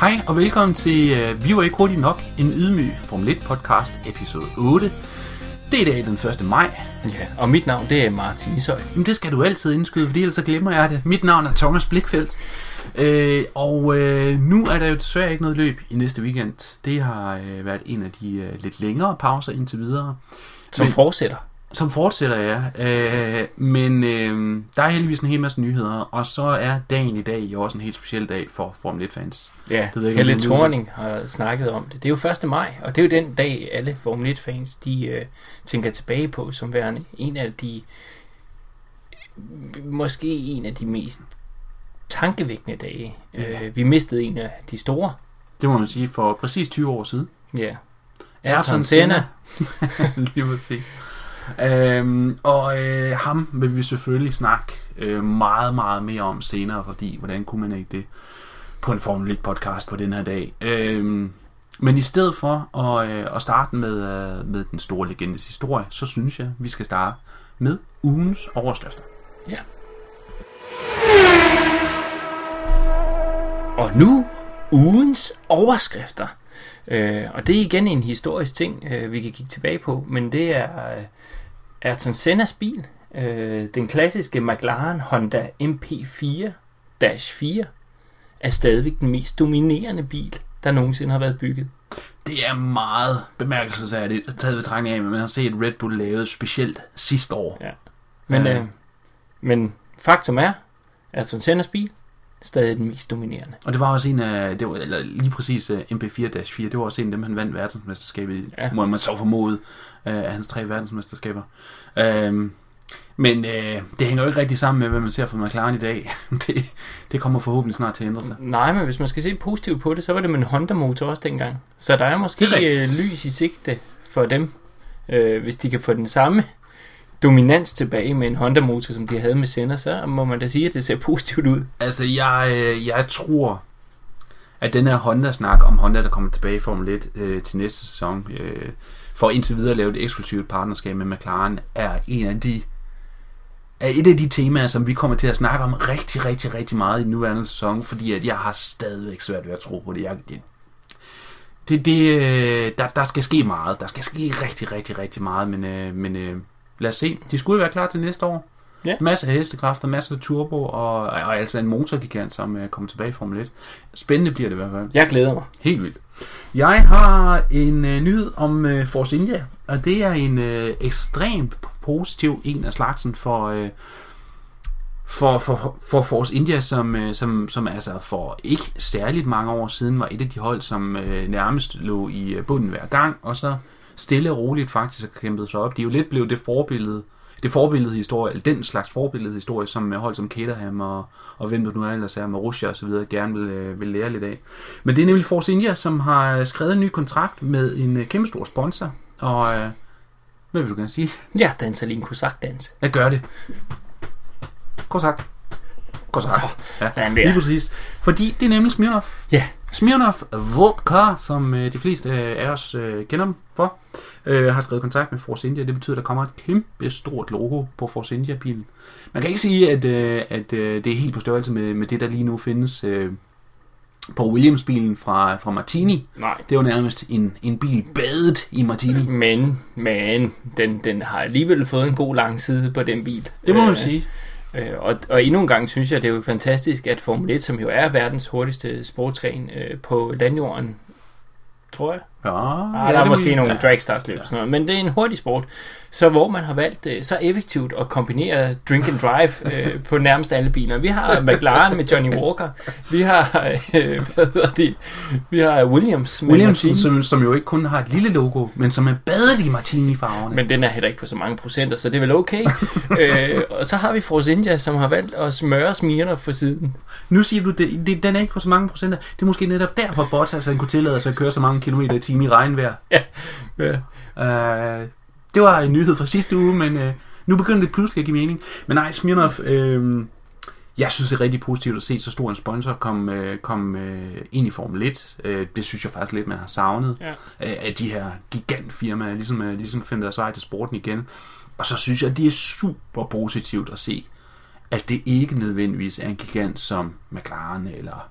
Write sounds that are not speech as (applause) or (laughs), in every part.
Hej og velkommen til uh, Vi var ikke hurtigt nok, en ydmyg Formel 1 podcast, episode 8. Det er i dag den 1. maj. Ja, og mit navn det er Martin Ishøj. Men det skal du altid indskyde, for ellers så glemmer jeg det. Mit navn er Thomas Blikfeldt. Øh, og øh, nu er der jo desværre ikke noget løb i næste weekend. Det har øh, været en af de øh, lidt længere pauser indtil videre. Som Men- fortsætter. Som fortsætter, ja. Øh, men øh, der er heldigvis en hel masse nyheder, og så er dagen i dag jo også en helt speciel dag for Formel 1-fans. Ja, ved jeg ikke, Helle det Thorning har snakket om det. Det er jo 1. maj, og det er jo den dag, alle Formel 1-fans de, øh, tænker tilbage på som værende en af de, måske en af de mest tankevækkende dage. Ja. Øh, vi mistede en af de store. Det må man sige for præcis 20 år siden. Ja. Ayrton Senna. (laughs) Lige præcis. Øhm, og øh, ham vil vi selvfølgelig snakke øh, meget, meget mere om senere, fordi hvordan kunne man ikke det på en Formel 1 podcast på den her dag. Øhm, men i stedet for at, øh, at starte med, øh, med den store legendes historie, så synes jeg, vi skal starte med ugens overskrifter. Ja. Og nu ugens overskrifter. Øh, og det er igen en historisk ting, øh, vi kan kigge tilbage på, men det er øh, Ayrton Sennas bil. Øh, den klassiske McLaren Honda MP4-4 er stadigvæk den mest dominerende bil, der nogensinde har været bygget. Det er meget bemærkelsesværdigt, taget betragtning af, at man har set Red Bull lavet specielt sidste år. Ja. Men, Ja. øh, men faktum er, Ayrton Sennas bil stadig den mest dominerende. Og det var også en af, det var, eller lige præcis uh, MP4-4, det var også en af dem, han vandt verdensmesterskabet i, ja. Må man så formode, uh, af hans tre verdensmesterskaber. Um, men uh, det hænger jo ikke rigtig sammen med, hvad man ser fra McLaren i dag. (laughs) det, det kommer forhåbentlig snart til at ændre sig. Nej, men hvis man skal se positivt på det, så var det med en Honda-motor også dengang. Så der er måske Det er rigtigt. øh, lys i sigte for dem, øh, hvis de kan få den samme dominans tilbage med en Honda-motor, som de havde med Senna, så må man da sige, at det ser positivt ud. Altså, jeg, øh, jeg tror, at den her Honda-snak om Honda, der kommer tilbage i Formel 1 øh, til næste sæson, øh, for indtil videre at lave et eksklusivt partnerskab med McLaren, er en af de er et af de temaer, som vi kommer til at snakke om rigtig, rigtig, rigtig meget i den nuværende sæson, fordi at jeg har stadigvæk svært ved at tro på det. Jeg, det, det, det øh, der, der skal ske meget. Der skal ske rigtig, rigtig, rigtig meget, men, øh, men øh, lad os se. De skulle være klar til næste år. Ja. Masser af hestekræfter, masser af turbo, og, og altså en motorgigant, som øh, kommer tilbage i Formel 1. Spændende bliver det i hvert fald. Jeg glæder mig. Helt vildt. Jeg har en øh, nyhed om øh, Force India, og det er en øh, ekstremt positiv en af slagsen for, øh, for, for, for Force India, som, som, som altså for ikke særligt mange år siden var et af de hold, som øh, nærmest lå i bunden hver gang, og så stille og roligt faktisk har kæmpet sig op. De er jo lidt blevet det forbillede, det forbillede historie, eller den slags forbillede historie, som øh, hold som Caterham og, og hvem der nu er ellers er, Marussia og så videre, gerne vil, øh, vil lære lidt af. Men det er nemlig Force India, som har skrevet en ny kontrakt med en øh, kæmpe stor sponsor, og øh, hvad vil du gerne sige? Ja, danser lige en kosak-dans. Jeg gør det. Kosak. Kosak. Ja, lige præcis. Fordi det er nemlig Smirnoff. Ja, Smirnoff Vodka, som øh, de fleste øh, af os øh, kender dem for, øh, har skrevet kontakt med Force India. Det betyder, at der kommer et kæmpe stort logo på Force India-bilen. Man kan ikke sige, at, øh, at øh, det er helt på størrelse med, med det, der lige nu findes øh, på Williams-bilen fra, fra Martini. nej. Det jo nærmest en, en bil badet i Martini. Men, men, den, den har alligevel fået en god lang side på den bil. Det må man Øh, sige. Øh, og, og endnu en gang synes jeg, det er jo fantastisk, at Formel 1, som jo er verdens hurtigste sportsgren øh, på landjorden, tror jeg. Ja, Ah, ja, der er det måske må- nogle ja. dragstars løb sådan noget, men det er en hurtig sport. Så hvor man har valgt øh, så effektivt at kombinere drink and drive (laughs) øh, på nærmest alle biler. Vi har McLaren med Johnny Walker. Vi har, øh, hvad hedder det? Vi har Williams med Williams, Martini. som, som jo ikke kun har et lille logo, men som er badet i Martini-farverne. Men den er heller ikke på så mange procenter, så det er vel okay. (laughs) øh, og så har vi Force India, som har valgt at smøre Smirnoff på siden. Nu siger du, det, det, den er ikke på så mange procenter. Det er måske netop derfor, Bottas han kunne tillade sig at køre så mange kilometer i timen i regnvejr. Ja. ja. Uh, det var en nyhed fra sidste uge, men uh, nu begynder det pludselig at give mening. Men nej, Smirnoff, uh, jeg synes, det er rigtig positivt at se så stor en sponsor komme uh, kom, uh, ind i Formel 1. Uh, det synes jeg faktisk lidt, man har savnet. Ja. Uh, at de her gigantfirmaer ligesom, uh, ligesom finder deres vej til sporten igen. Og så synes jeg, det er super positivt at se, at det ikke nødvendigvis er en gigant som McLaren eller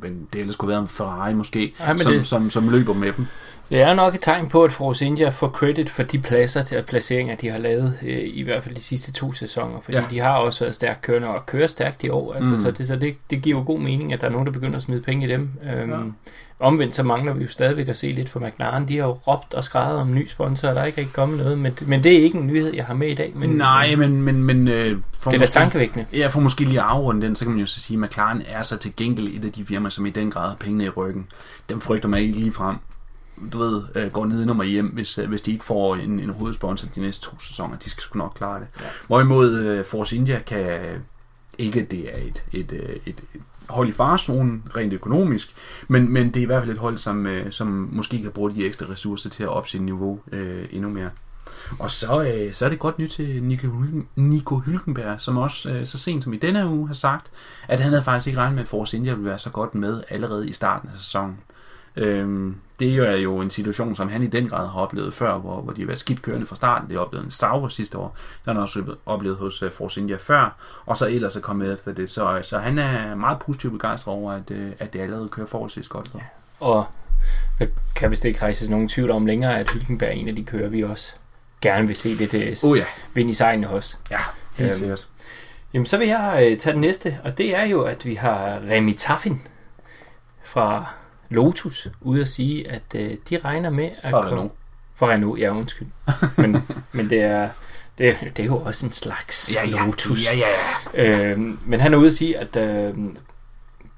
men det ellers skulle være en Ferrari måske, Ja, som, det- som, som løber med dem. Det er nok et tegn på, at Force India får credit for de pladser til placeringer, de har lavet, øh, i hvert fald de sidste to sæsoner, fordi Ja. de har også været stærkt kørende og kører stærkt i år. Altså, Mm. Så, det, så det, det giver jo god mening, at der er nogen, der begynder at smide penge i dem. Øhm, ja. Omvendt så mangler vi jo stadigvæk at se lidt for McLaren. De har jo råbt og skrevet om ny sponsor, og der er ikke rigtig kommet noget, men, men det er ikke en nyhed, jeg har med i dag. Men, Nej, men, men, men øh, for det er da tankevækkende. Ja, for måske lige at afrunde den, så kan man jo så sige, at McLaren er så til gengæld et af de firmaer, som i den grad har pengene i ryggen. Dem frygter man ikke lige frem du ved, øh, går ned nummer hjem, hvis, øh, hvis de ikke får en, en hovedsponsor de næste to sæsoner. De skal sgu nok klare det. Ja. Hvorimod øh, Force India kan ikke, det er et, et, øh, et, et hold i farzonen rent økonomisk, men, men det er i hvert fald et hold, som, øh, som måske kan bruge de ekstra ressourcer til at op sit niveau øh, endnu mere. Og så, øh, så er det godt nyt til Nico, Hülken, Nico Hülkenberg, som også øh, så sent som i denne uge har sagt, at han havde faktisk ikke regnet med, at Force India ville være så godt med allerede i starten af sæsonen. Øhm, det er jo- en situation, som han i den grad har oplevet før, hvor, hvor de har været skidt kørende fra starten. Det oplevede en Sauber sidste år. Det har han også oplevet hos uh, Force India før, og så ellers er kommet efter det. Så, så han er meget positivt begejstret over, at, øh, at det allerede kører forholdsvis godt. Så. Og der kan vist ikke rejses nogen tvivl om længere, at Hylkenberg er en af de kører, vi også gerne vil se lidt øh, Oh ja, vind i sejlene også. ja helt Øhm, sikkert. Jamen, så vil jeg øh, tage den næste, og det er jo, at vi har Remi Taffin fra Lotus ude at sige, at øh, de regner med at Fra komme... Renault. Fra Renault, ja, undskyld. Men, (laughs) men det, er, det, det er jo også en slags Ja, ja, Lotus. ja, ja, ja. Øh, men han er ude at sige, at øh,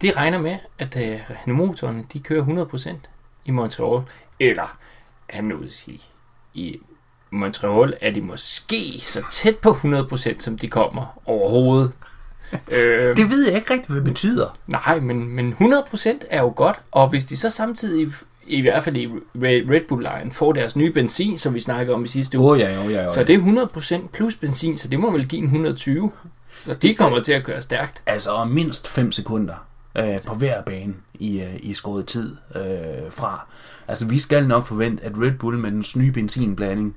de regner med, at øh, Renault-motorerne de kører 100% i Montreal. Eller han er ude at sige, i Montreal er de måske så tæt på 100% som de kommer overhovedet. Øh, Det ved jeg ikke rigtigt, hvad det betyder. nej, men, men 100% er jo godt, og hvis de så samtidig i hvert fald i Red Bull Line får deres nye benzin, som vi snakkede om i sidste uge, oh, ja, oh, ja, oh, så det er 100% plus benzin, så det må vel give en 120. Så de kommer til at køre stærkt. Altså mindst 5 sekunder øh, på hver bane i, øh, i skåret tid øh, fra. Altså vi skal nok forvente, at Red Bull med den nye benzinblanding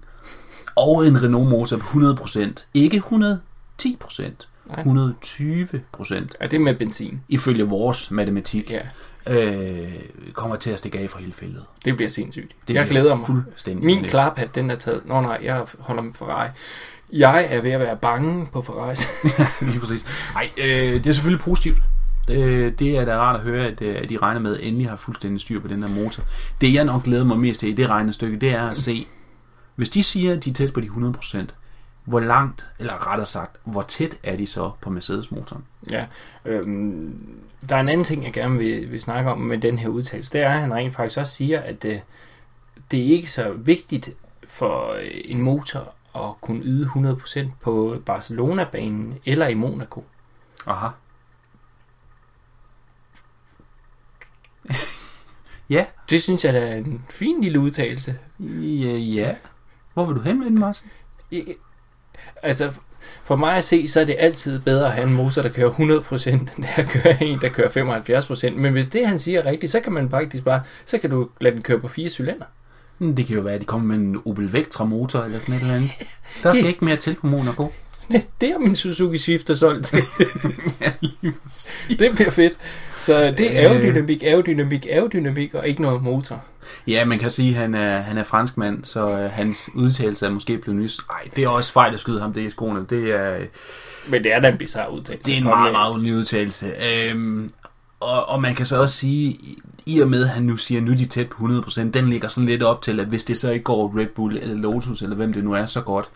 og en Renault motor på 100%, ikke 110%, Nej. 120% Ja, det er med benzin. ifølge vores matematik, Ja, øh, kommer til at stikke af fra hele feltet. det bliver sindssygt. Det Det jeg glæder mig. Fuldstændig. Min klaphat, den er taget. Nå nej, jeg holder med Ferrari. Jeg er ved at være bange på Ferrari. (laughs) Lige præcis. Ej, øh, det er selvfølgelig positivt. Det, det er da rart at høre, at, øh, at de regner med at endelig har fuldstændig styr på den her motor. Det jeg nok glæder mig mest til i det regnestykke, det er at se, hvis de siger, at de er tæt på de 100%, hvor langt, eller rettere sagt, hvor tæt er de så på Mercedes-motoren? ja, øhm, der er en anden ting, jeg gerne vil, vil snakke om med den her udtalelse. Det er, at han rent faktisk også siger, at øh, det er ikke så vigtigt for øh, en motor at kunne yde 100% på Barcelona-banen eller i Monaco. Aha. (laughs) ja, Det synes jeg da er en fin lille udtalelse. ja, ja. Hvor vil du hen med den, Martin? Altså, for mig at se, så er det altid bedre at have en motor, der kører 100%, end det at køre en, der kører 75%. Men hvis det, han siger, er rigtigt, så kan man faktisk bare, så kan du lade den køre på fire cylinder. Det kan jo være, at de kommer med en Opel Vectra motor eller sådan et eller andet. Der skal (laughs) ikke mere til på Monaco. Det, det er min Suzuki Swift er solgt til. (laughs) det bliver fedt. Så det er aerodynamik, aerodynamik, aerodynamik og ikke noget motor. Ja, man kan sige, at han er, han er fransk mand, så øh, hans udtalelse er måske blevet nys. Nej, det er også fejl at skyde ham det i skoene. Det er, øh, Men det er da en bizarre udtalelse. det er en Kom meget, meget unik udtalelse. Øhm, og, og man kan så også sige, i- i og med, at han nu siger, nu er de tæt på 100%, den ligger sådan lidt op til, at hvis det så ikke går Red Bull eller Lotus, eller hvem det nu er, så godt,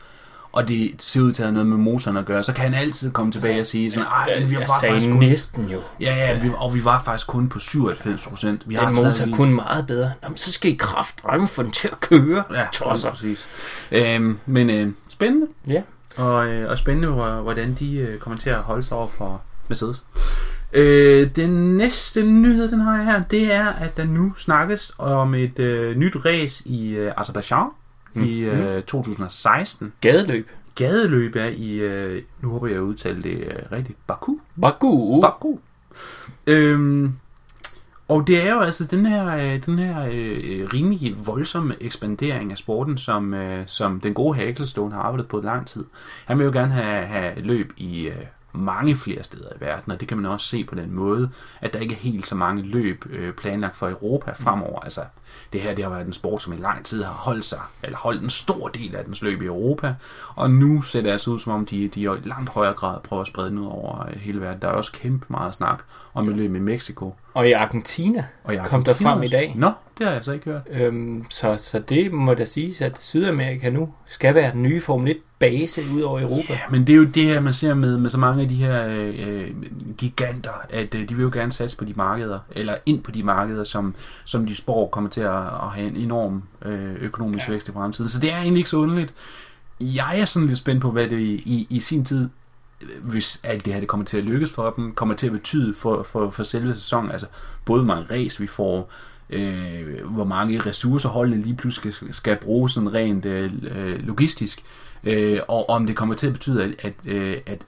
og det ser ud til at have noget med motoren at gøre, så kan han altid komme tilbage og sige sådan, ej, men vi jeg var sagde faktisk kun... næsten jo. Ja, ja, vi, og vi var faktisk kun på 97 procent. Vi Den taget motor lige- kun meget bedre. Jamen, så skal I kraftdrømme få den til at køre. Ja, Tosser. præcis. Øhm, men øh, spændende. Ja. Og, øh, og spændende, hvor- hvordan de øh, kommer til at holde sig over for Mercedes. Øh, den næste nyhed, den har jeg her, det er, at der nu snakkes om et øh, nyt race i øh, Azerbaijan mm. i øh, 2016. Gadeløb. Gadeløb er i, øh, nu håber jeg at udtale det øh, rigtigt, Baku. Baku. Baku. Øhm, og det er jo altså den her, øh, den her øh, rimelig voldsomme ekspandering af sporten, som, øh, som den gode Hagelston har arbejdet på lang tid. Han vil jo gerne have, have løb i øh, mange flere steder i verden, og det kan man også se på den måde, at der ikke er helt så mange løb øh, planlagt for Europa fremover. Altså, det her det har været en sport, som i lang tid har holdt sig, eller holdt en stor del af dens løb i Europa, og nu ser det altså ud, som om de, de i langt højere grad prøver at sprede den ud over øh, hele verden. Der er også kæmpe meget snak om et løb i Mexico. Og i Argentina, Og i kom der Argentina frem i også. dag. Nå, det har jeg så ikke hørt. Øhm, så, så det må da siges, at Sydamerika nu skal være den nye Formel 1 base ud over Europa. Ja, men det er jo det her, man ser med, med så mange af de her øh, giganter, at øh, de vil jo gerne satse på de markeder, eller ind på de markeder, som, som de spår kommer til at, at have en enorm øh, økonomisk Ja. vækst i fremtiden. Så det er egentlig ikke så underligt. Jeg er sådan lidt spændt på, hvad det i, i, i sin tid, øh, hvis alt det her det kommer til at lykkes for dem, kommer til at betyde for, for, for selve sæsonen. Altså både mange race vi får, øh, hvor mange ressourcer holdene lige pludselig skal, skal bruge sådan rent øh, øh, logistisk, øh, og om det kommer til at betyde, at, at, øh, at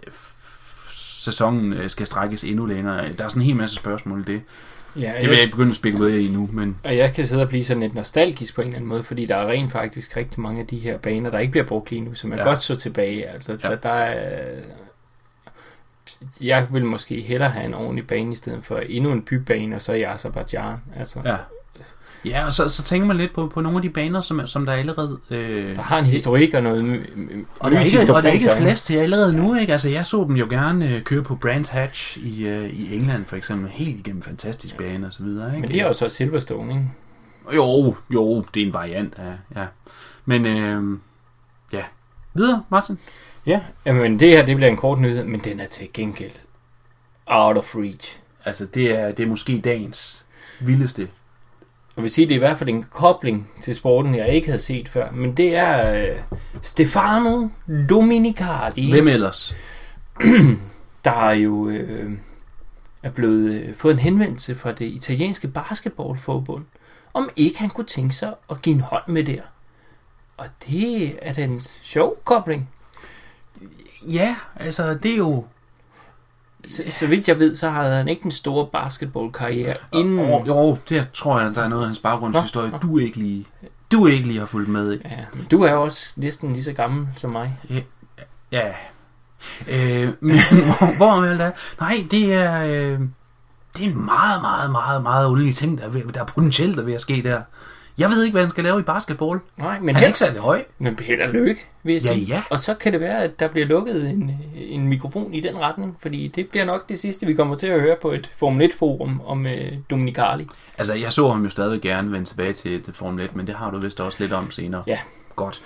sæsonen øh, skal strækkes endnu længere. Der er sådan en hel masse spørgsmål i det. Ja, Det vil jeg ikke begynde at spekulere i nu, men Og jeg kan sidde og blive sådan lidt nostalgisk på en eller anden måde, fordi der er rent faktisk rigtig mange af de her baner, der ikke bliver brugt lige nu, som er ja. Godt så tilbage. Altså. Ja. der, der er... Jeg vil måske hellere have en ordentlig bane i stedet for endnu en bybane, og så i Azerbaijan. Altså, ja. ja. Ja, og så, så tænker man lidt på, på nogle af de baner, som, som der allerede... Øh, Der har en historik og noget Og der, er ikke, og der er ikke plads til allerede nu, ikke? Altså, jeg så dem jo gerne øh, køre på Brands Hatch i, øh, i England, for eksempel. Helt igennem fantastisk bane og så videre, ikke? Men det er jo så Silverstone, ikke? Jo, jo, det er en variant af, ja. Men, øh, ja. Videre, Martin. Ja, men det her det bliver en kort nyhed, men den er til gengæld out of reach. Altså, det er, det er måske dagens vildeste. Jeg vil sige, det er i hvert fald en kobling til sporten, jeg ikke havde set før, men det er øh, Stefano Dominicali. Hvem ellers? (clears throat) der jo øh, er blevet øh, fået en henvendelse fra det italienske basketballforbund, om ikke han kunne tænke sig at give en hånd med der. Og det er da en sjov kobling. Ja, altså, det er jo... Så, så vidt jeg ved, så har han ikke en stor basketballkarriere inden... Jo, jo, det tror jeg, der er noget af hans baggrundshistorie, du ikke lige, du ikke lige har fulgt med i. Ja, du er også næsten lige så gammel som mig. Ja. Øh, men hvor, hvor er det? Nej, det er... Øh, det er en meget, meget, meget, meget underlig ting, der er, ved, der er potentielt der er ved at ske der. Jeg ved ikke, hvad han skal lave i basketball. Nej, men Han er ikke særlig høj. men held og lykke, vil jeg Ja, sige. ja. Og så kan det være, at der bliver lukket en, en mikrofon i den retning, fordi det bliver nok det sidste, vi kommer til at høre på et Formel 1-forum om øh, Dominicali. Altså, jeg så ham jo stadig gerne vende tilbage til, til Formel 1, men det har du vist også lidt om senere. Ja. Godt.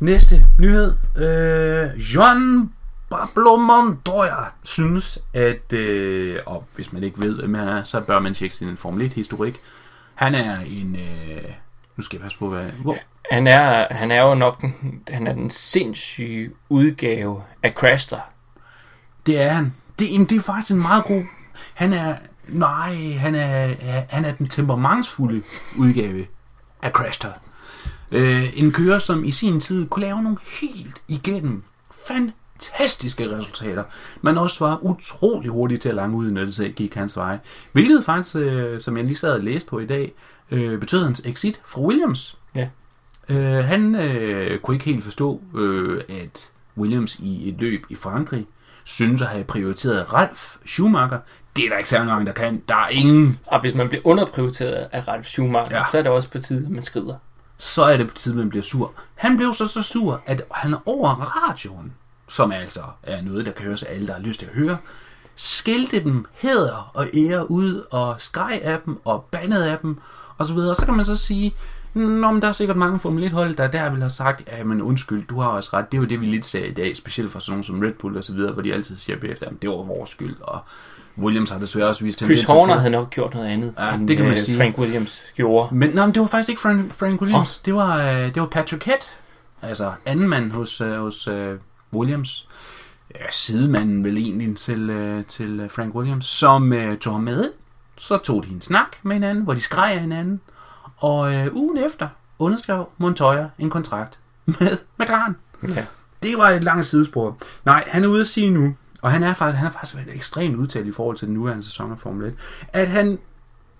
Næste nyhed. Øh, John Pablo Montoya synes, at, øh, og hvis man ikke ved, hvem han er, så bør man tjekke sin Formel 1-historik. Han er en, øh, nu skal jeg passe på, hvad, hvor, Han er, han er jo nok den, han er den sindssyge udgave af Craster. Det er han. Det, jamen, det er faktisk en meget god... Han er... Nej, han er, han er den temperamentsfulde udgave af Crashter. Øh, en kører, som i sin tid kunne lave nogle helt igennem fantastiske resultater, men også var utrolig hurtig til at lange ud, når det gik hans vej. Hvilket faktisk, øh, som jeg lige sad og læste på i dag, øh, betød hans exit fra Williams. Ja. Øh, han øh, kunne ikke helt forstå, øh, at Williams i et løb i Frankrig synes at have prioriteret Ralf Schumacher. Det er der ikke særlig mange, der kan. Der er ingen. Og hvis man bliver underprioriteret af Ralf Schumacher, ja. Så er det også på tide, at man skrider. Så er det på tide, man bliver sur. Han blev så så sur, at han over radioen, som altså er noget, der kan høres af alle, der har lyst til at høre, skældte dem hæder og ære ud og skreg af dem og bandede af dem og så videre. Så kan man så sige, Nå, men der er sikkert mange Formel 1-hold, der der vil have sagt, ja, men undskyld, du har også ret. Det er jo det, vi lidt ser i dag, specielt for sådan nogle som Red Bull og så videre, hvor de altid siger bagefter, at det var vores skyld. Og Williams har desværre også vist Chris Horner til- havde nok gjort noget andet, Ja, end det kan man øh, sige. Frank Williams gjorde. Men nej, men det var faktisk ikke Frank, Frank Williams. Oh. Det, var, øh, det var Patrick Head. Altså anden mand hos, øh, hos øh, Williams. Ja, sidemanden vel egentlig til, øh, til Frank Williams, som øh, tog ham med. Så tog de en snak med hinanden, hvor de skreg af hinanden. Og øh, ugen efter underskrev Montoya en kontrakt med McLaren. Ja. Det var et langt sidespor. Nej, han er ude at sige nu, og han er faktisk, han er faktisk været ekstremt udtalt i forhold til den nuværende sæson af Formel 1, at han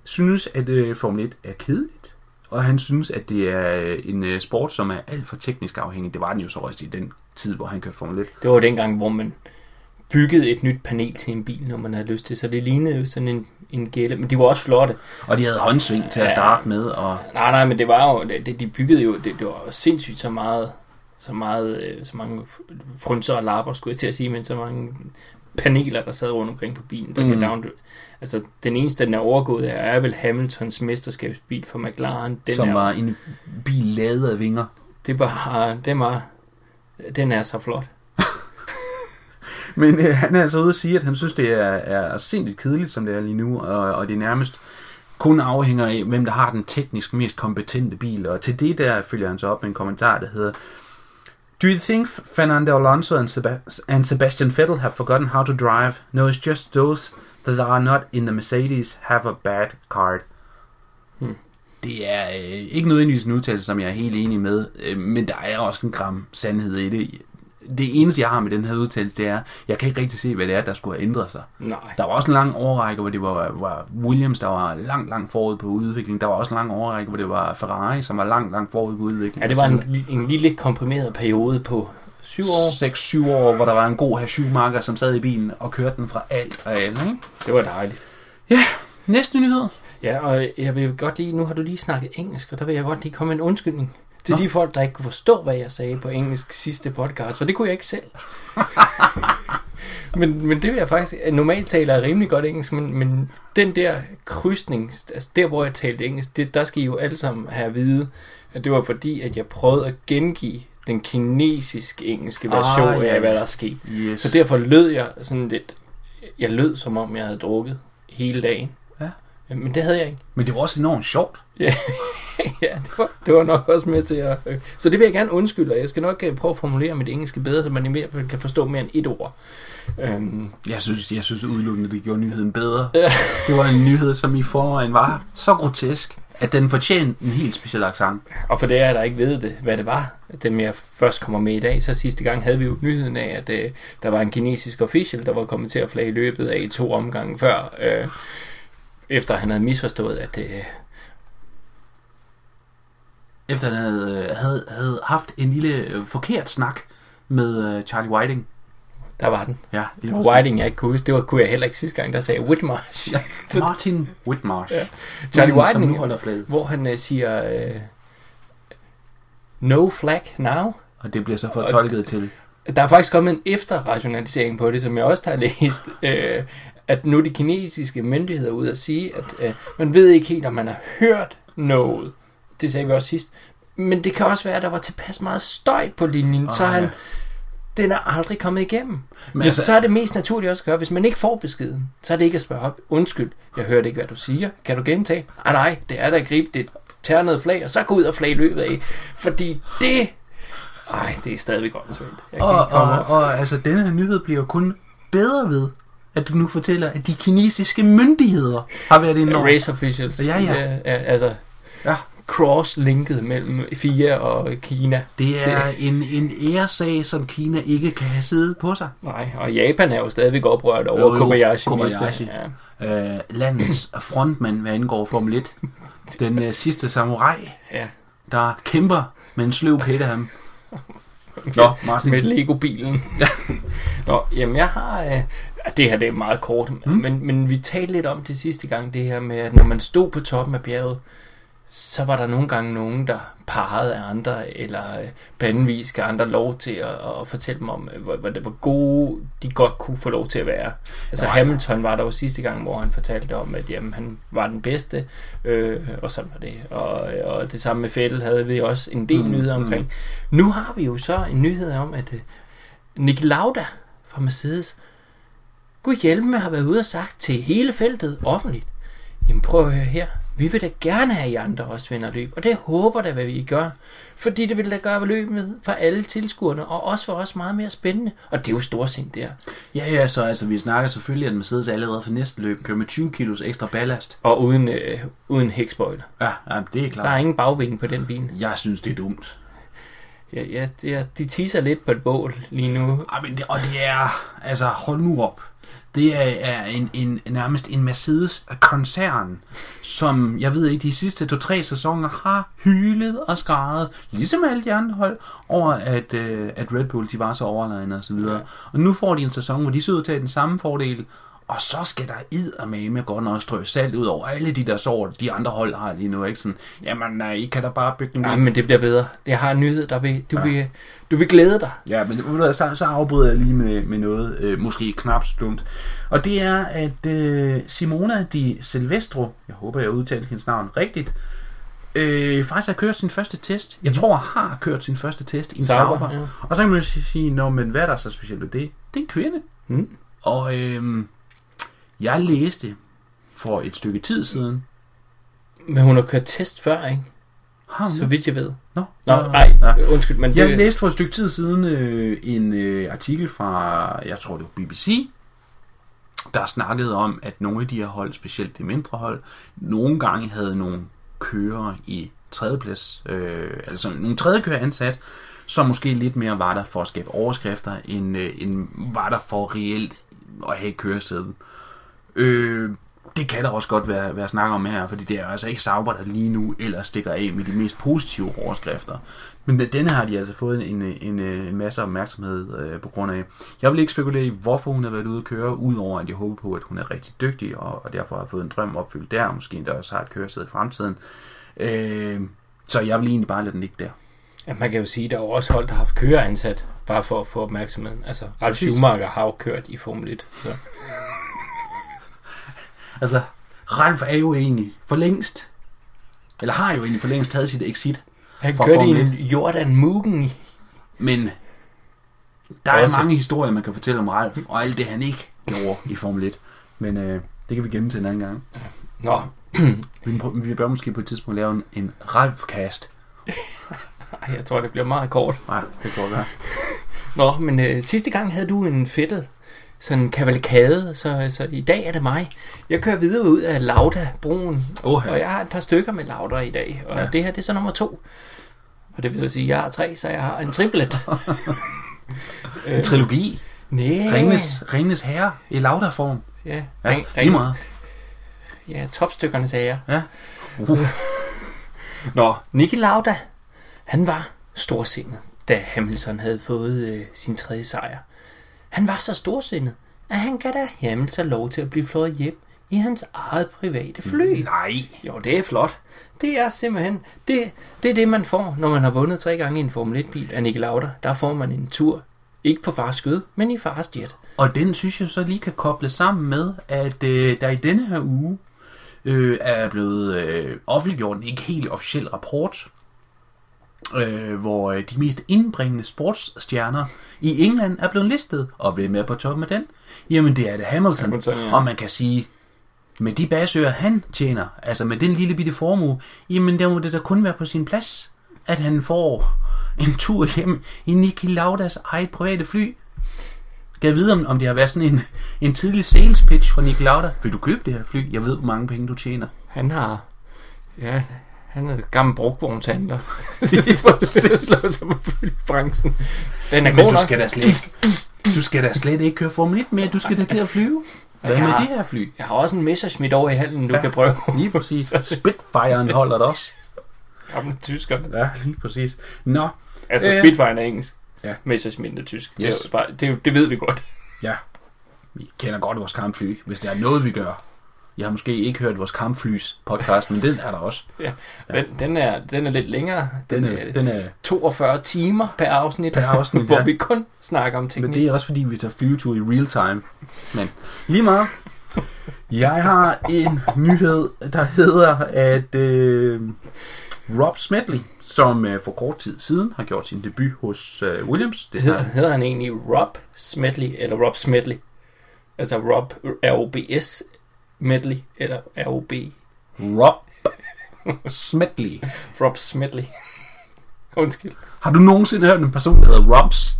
synes, at øh, Formel 1 er kedeligt, og han synes, at det er øh, en øh, sport, som er alt for teknisk afhængig. Det var den jo så også i den tid, hvor han kørte Formel 1. Det var dengang, hvor man bygget et nyt panel til en bil, når man havde lyst til. Så det lignede jo sådan en, en gælde, men de var også flotte. Og de havde håndsving til at starte med, og Nej, nej, men det var jo, det, de byggede jo, det, det var sindssygt så meget, så meget, øh, så mange frunser og lapper, skulle jeg til at sige, men så mange paneler, der sad rundt omkring på bilen. Der Mm. down, altså, den eneste, den er overgået af, er vel Hamiltons mesterskabsbil for McLaren. Den som er, var en bil lavet af vinger. det var, den var, den er så flot. Men øh, han er altså ude at sige, at han synes, det er, er sindssygt kedeligt, som det er lige nu, og, og det nærmest kun afhænger af, hvem der har den teknisk mest kompetente bil. Og til det der følger han så op med en kommentar, der hedder, Do you think Fernando Alonso and, Seb- and Sebastian Vettel have forgotten how to drive? No, it's just those that are not in the Mercedes have a bad card. Hmm. Det er øh, ikke nødvendigvis en udtalelse, som jeg er helt enig med, øh, men der er også en gram sandhed i det. Det eneste, jeg har med den her udtalelse, det er, jeg kan ikke rigtig se, hvad det er, der skulle have ændret sig. Nej. Der var også en lang overrække, hvor det var, var Williams, der var langt, langt forud på udvikling. Der var også en lang overrække, hvor det var Ferrari, som var langt, langt forud på udvikling. Ja, det var en, en lille komprimeret periode på syv år. 6-7 år, hvor der var en god her Schumacher, som sad i bilen og kørte den fra alt og alle. Ikke? Det var dejligt. Næste nyhed. Ja, og jeg vil godt lige, nu har du lige snakket engelsk, og der vil jeg godt lige komme en undskyldning til Nå. de folk, der ikke kunne forstå, hvad jeg sagde på engelsk sidste podcast, for det kunne jeg ikke selv. (laughs) men, men det vil jeg faktisk, normalt taler jeg rimelig godt engelsk, men, men den der krydsning, altså der hvor jeg talte engelsk, det, der skal I jo alle sammen have at vide, at det var fordi, at jeg prøvede at gengive den kinesiske engelske version Ah, ja, af, hvad der er sket. Yes. Så derfor lød jeg sådan lidt, jeg lød som om jeg havde drukket hele dagen. Ja. Men det havde jeg ikke. Men det var også enormt sjovt. ja, (laughs) det var, det var nok også med til at... Øh. Så det vil jeg gerne undskylde, og jeg skal nok øh, prøve at formulere mit engelske bedre, så man i hvert fald kan forstå mere end et ord. Øhm, Jeg synes, jeg synes udelukkende, det gjorde nyheden bedre. Ja. (laughs) Det var en nyhed, som i forvejen var så grotesk, at den fortjente en helt speciel accent. og for det er der ikke ved det, hvad det var, dem jeg først kommer med i dag, så sidste gang havde vi jo nyheden af, at øh, der var en kinesisk official, der var kommet til at flage i løbet af to omgange før, øh, efter han havde misforstået, at øh, Efter han havde, øh, havde, havde haft en lille øh, forkert snak med øh, Charlie Whiting. der var den. Ja, lige Og Whiting, jeg ikke kunne huske, det var, kunne jeg heller ikke sidste gang, der sagde Whitmarsh. Ja, (laughs) Martin Whitmarsh. Ja. Charlie Som Whiting- nu holder flaget. hvor han øh, siger øh, no flag now. Og det bliver så fortolket til. Der er faktisk kommet en efterrationalisering på det, som jeg også har læst, (laughs) øh, at nu er de kinesiske myndigheder ude at sige, at øh, man ved ikke helt, om man har hørt noget. Det sagde vi også sidst. Men det kan også være, at der var tilpas meget støj på linjen, Ah, så han, ja. den er aldrig kommet igennem. Men altså- så er det mest naturligt også at gøre, hvis man ikke får beskeden, så er det ikke at spørge op. Undskyld, jeg hørte ikke, hvad du siger. Kan du gentage? Nej, nej, det er da at gribe det ternede flag, og så gå ud og flage løbet af. Fordi det... Ej, det er stadigvæk godt svært. Jeg kan Og, og, og altså, denne her nyhed bliver kun bedre ved, at du nu fortæller, at de kinesiske myndigheder har været over. Race officials. Ja, ja. Er, altså, Ja. Cross-linket mellem FIA og Kina. Det er en, en æresag, som Kina ikke kan have siddet på sig. Nej, og Japan er jo stadigvæk oprørt over Jo, jo, Kobayashi. Kobayashi. Ja. Øh, landets frontmand, hvad angår Formel 1. Den øh, sidste samurai, ja. der kæmper med en sløv Caterham. Nå, Martin. Med Lego-bilen. Nå, jamen jeg har... Øh, det her det er meget kort, mm. men, men vi talte lidt om det sidste gang, det her med, at når man stod på toppen af bjerget, så var der nogle gange nogen, der parrede af andre, eller øh, på anden vis gav andre lov til at, at fortælle dem om, øh, hvor, hvor, gode de godt kunne få lov til at være. Altså ja. Hamilton var der jo sidste gang, hvor han fortalte om, at jamen, han var den bedste, øh, og sådan var det. Og, og det samme med Vettel havde vi også en del Mm, mm, nyheder mm. omkring. Nu har vi jo så en nyhed om, at øh, Niki Lauda fra Mercedes, Gud hjælpe med, har været ude og sagt til hele feltet offentligt, jamen prøv at høre her, vi vil da gerne have, at I andre også vinder løb, og det håber da, hvad vi gør. Fordi det vil da gøre løbet for alle tilskuerne, og også for os meget mere spændende. Og det er jo storsind der. Ja, ja, så altså, vi snakker selvfølgelig, at Mercedes allerede for næste løb kører med 20 kilos ekstra ballast. Og uden, øh, uden hækspoiler. Ja, ja det er klart. Der er ingen bagvinge på den bil. Jeg synes, det er dumt. Ja, ja, ja, de teaser lidt på et bål lige nu. Ej, men det, og det er, altså hold nu op. Det er, er en, en, nærmest en Mercedes-koncern, som jeg ved ikke, de sidste to-tre sæsoner har hylet og skrejet, ligesom alle de andre hold, over at, øh, at Red Bull de var så overlegne og så videre. Og nu får de en sæson, hvor de ser ud til at den samme fordel, og så skal der med godt nok strø salt ud over alle de der sår, de andre hold har lige nu. Ikke sådan, jamen nej, I kan da bare bygge en Nej, men det bliver bedre. Jeg har en nyhed, der vil, du, ja. vil, du vil glæde dig. Ja, men så, så afbryder jeg lige med, med noget, øh, måske knap stumt. Og det er, at øh, Simona Di Silvestro, jeg håber, jeg udtalte hendes navn rigtigt, øh, faktisk har kørt sin første test. Jeg tror, har kørt sin første test i en Sauber, Sauber. ja. Og så kan man sige, Nå, men hvad er der så specielt ved det? Det er en kvinde. Mm. Og øh, jeg læste for et stykke tid siden. Men hun har kørt test før, ikke? Har hun Så det? vidt jeg ved. Nå, Nå, nej, ja. undskyld, men Jeg det, læste for et stykke tid siden øh, en øh, artikel fra, jeg tror det var BBC, der snakkede om, at nogle af de her hold, specielt de mindre hold, nogle gange havde nogle kører i tredjeplads, øh, altså nogle tredje kører ansat, som måske lidt mere var der for at skabe overskrifter, end, øh, end var der for reelt at have kørestedet. Øh, det kan der også godt være, være snak om her, fordi det er altså ikke Sauber, der lige nu ellers stikker af med de mest positive overskrifter. Men denne har de altså fået en, en, en, en masse opmærksomhed øh, på grund af. Jeg vil ikke spekulere i, hvorfor hun har været ude at køre, udover at jeg håber på, at hun er rigtig dygtig, og, og derfor har fået en drøm opfyldt der, og måske endda også har et kørested i fremtiden. Øh, så jeg vil egentlig bare lade den ligge der. ja, man kan jo sige, at der er også hold, der har haft kører ansat, bare for at få opmærksomheden. Altså, Ralf. Schumacher har jo kørt i Formel 1. Så. Altså, Ralf er jo egentlig for længst, eller har jo egentlig for længst taget sit exit Han For kørte i en Jordan Mugen. Men der er Også. mange historier, man kan fortælle om Ralf, og alt det, han ikke gjorde i Formel 1. Men øh, det kan vi gemme til en anden gang. Nå, (clears throat) Vi, vi bør måske på et tidspunkt lave en, en Ralf-cast. jeg tror, det bliver meget kort. Nej, det kan godt være. Nå, men øh, sidste gang havde du en fedtet sådan en kavalkade, så, så i dag er det mig. Jeg kører videre ud af Lauda-broen, Åh, og jeg har et par stykker med Lauda i dag, og Ja. det her det er så nummer to. Og det vil så sige, at jeg har tre, så jeg har en triplet. (laughs) en trilogi. Næh. Ringnes, Ringnes Herre i Lauda-form. Ja, Ja, ring, lige meget. Ja, topstykkerne sagde jeg. Ja. Uh, (laughs) Nå, Niki Lauda, han var storsindet, da Hamilton havde fået øh, sin tredje sejr. Han var så storsindet, at han gav da Hamilton lov til at blive flået hjem i hans eget private fly. nej. Jo, det er flot. Det er simpelthen, det, det er det, man får, når man har vundet tre gange i en Formel 1-bil af Niki Lauda. Der får man en tur, ikke på fars skød, men i fars jet. Og den synes jeg så lige kan koble sammen med, at øh, der i denne her uge øh, er blevet øh, offentliggjort en ikke helt officiel rapport, øh, hvor øh, de mest indbringende sportsstjerner i England er blevet listet. Og hvem er på toppen af den? Jamen det er det Hamilton. Hamilton, ja. Og man kan sige, med de basører han tjener, altså med den lille bitte formue, jamen der må det da kun være på sin plads, at han får en tur hjem i Niki Laudas eget private fly. Kan jeg vide, om, om det har været sådan en, en tidlig sales pitch fra Nick Lauda? Vil du købe det her fly? Jeg ved, hvor mange penge du tjener. Han har, ja, han er gammel brugtvognshandler. Præcis. (laughs) Slår sig på flybranchen. Den er Men god du nok. skal da slet ikke, du skal da slet ikke køre Formel 1 mere. Du skal da til at flyve. Hvad med Ja. det her fly? Jeg har også en Messerschmitt over i halen, du ja. kan prøve. Lige præcis. Spitfire'en holder det også. Gamle tysker. Ja, lige præcis. Nå, Altså, Øh. Spitfire er engelsk. Ja. Messerschmitt er tysk. Yes. Det, er bare, det, det ved vi godt. ja. Vi kender godt vores kampfly, hvis der er noget, vi gør. Jeg har måske ikke hørt vores kampflys podcast, men den er der også. Ja. Den, den, er, den er lidt længere. Den Den, er, den er, 42 timer per afsnit, Per afsnit, (laughs) hvor ja. vi kun snakker om men teknik. det er også fordi, vi tager flyvetur i real time. Men lige meget. Jeg har en nyhed, der hedder, at øh, Rob Smedley, som øh, for kort tid siden har gjort sin debut hos øh, Williams. Det Hedder, hedder han egentlig Rob Smedley, eller Rob Smedley? Altså Rob, R-O-B-S Medley, eller R-O-B, Rob Smedley. Rob Smedley. (laughs) Undskyld. Har du nogensinde hørt en person, der hedder Robs?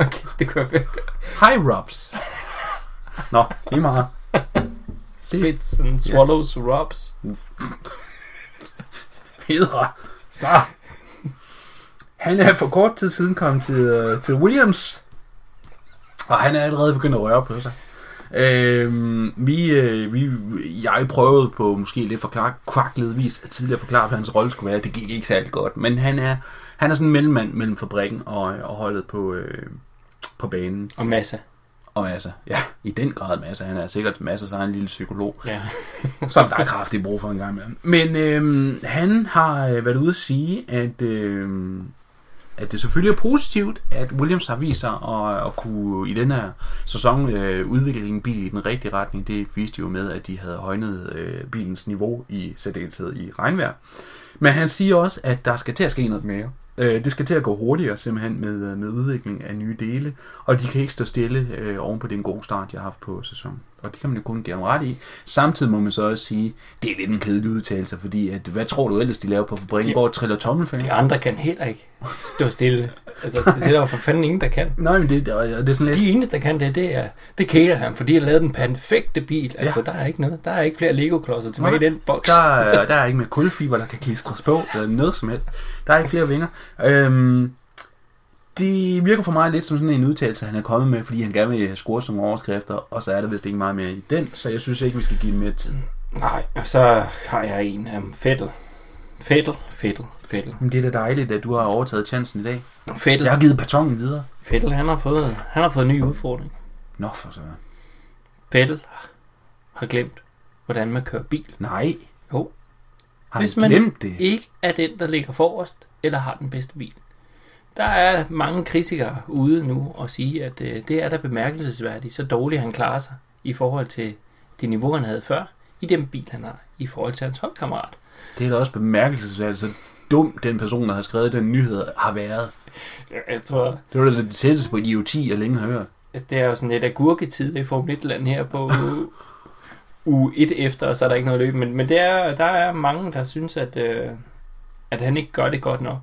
Okay, det kunne jeg. Hej Robs. Nå, lige meget. Spits and swallows Robs. Bedre. Så. Han er for kort tid siden kommet til, øh, til Williams. Og han er allerede begyndt at røre på sig. Øhm, vi, øh, vi, jeg prøvede på måske lidt for kvaklet vis at tidligere forklare, hvad hans rolle skulle være. Det gik ikke særlig godt, men han er, han er sådan en mellemmand mellem fabrikken og, og holdet på, øh, på banen. Og masser. Og masser. Ja, i den grad masser. Han er sikkert masser så en lille psykolog. Ja. (laughs) som der er kraftig brug for en gang med. Men øh, han har øh, været ude at sige, at, øh, at det selvfølgelig er positivt, at Williams har vist sig at, at kunne i den her sæson øh, udvikle en bil i den rigtige retning. Det viste jo med, at de havde højnet øh, bilens niveau i særdeleshed i regnvejr. Men han siger også, at der skal til at ske noget mere. Øh, det skal til at gå hurtigere simpelthen med, øh, med udvikling af nye dele, og de kan ikke stå stille øh, oven på den gode start, jeg har haft på sæsonen. Og det kan man jo kun give dem ret i. Samtidig må man så også sige, det er lidt en kedelig udtalelse, fordi at, hvad tror du ellers, de laver på fabrikken? Hvor triller tommelfingre? De andre kan heller ikke stå stille. Altså, det er der for fanden ingen, der kan. Nej, men det, det er sådan lidt... De eneste, der kan det, det er, det er ham, for de har lavet den perfekte bil. Altså, ja. der er ikke noget. Der er ikke flere Lego-klodser tilbage Nej, i den boks. Der, er, (laughs) der er ikke med kulfiber, der kan klistres på, eller noget som helst. Der er ikke flere vinger. Øhm, det virker for mig lidt som sådan en udtalelse, han er kommet med, fordi han gerne vil have score som overskrifter, og så er der vist ikke meget mere i den, så jeg synes ikke, vi skal give mere tid. Nej, og så har jeg en af um, Fettel. Fettel, Fettel, Fettel. Men det er da dejligt, at du har overtaget chancen i dag. Fettel. Jeg har givet patongen videre. Fettel, han har fået, han har fået en ny udfordring. Nå, for så. Fettel har glemt, hvordan man kører bil. Nej. Jo. Har Hvis man glemt det? ikke er den, der ligger forrest, eller har den bedste bil. Der er mange kritikere ude nu og sige, at øh, det er da bemærkelsesværdigt, så dårligt han klarer sig i forhold til det niveau, han havde før, i den bil, han har, i forhold til hans holdkammerat. Det er da også bemærkelsesværdigt, så dum den person, der har skrevet den nyhed, har været. Jeg tror... Det var da det tætteste på idioti, jeg længe har hørt. Altså, det er jo sådan lidt agurketid i Formel 1-land her på uge 1 efter, og så er der ikke noget løb. Men, men det er, der er mange, der synes, at, øh, at han ikke gør det godt nok.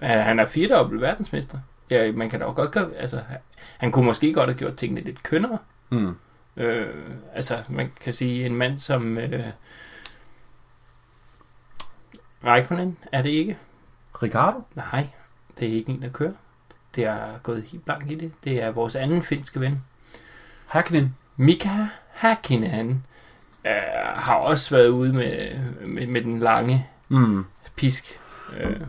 Han er firedobbelt verdensmester. Ja, man kan da også godt gøre, altså, han kunne måske godt have gjort tingene lidt kønnere. Mm. Øh, altså, man kan sige, en mand som øh, Raikkonen, er det ikke? Ricardo? Nej, det er ikke en, der kører. Det er gået helt blank i det. Det er vores anden finske ven. Hakkinen? Mika Hakkinen øh, har også været ude med, med, med den lange mm. pisk. Øh,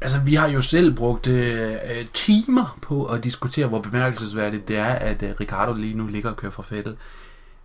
Altså, vi har jo selv brugt øh, øh, timer på at diskutere, hvor bemærkelsesværdigt det er, at øh, Ricardo lige nu ligger og kører for fættet.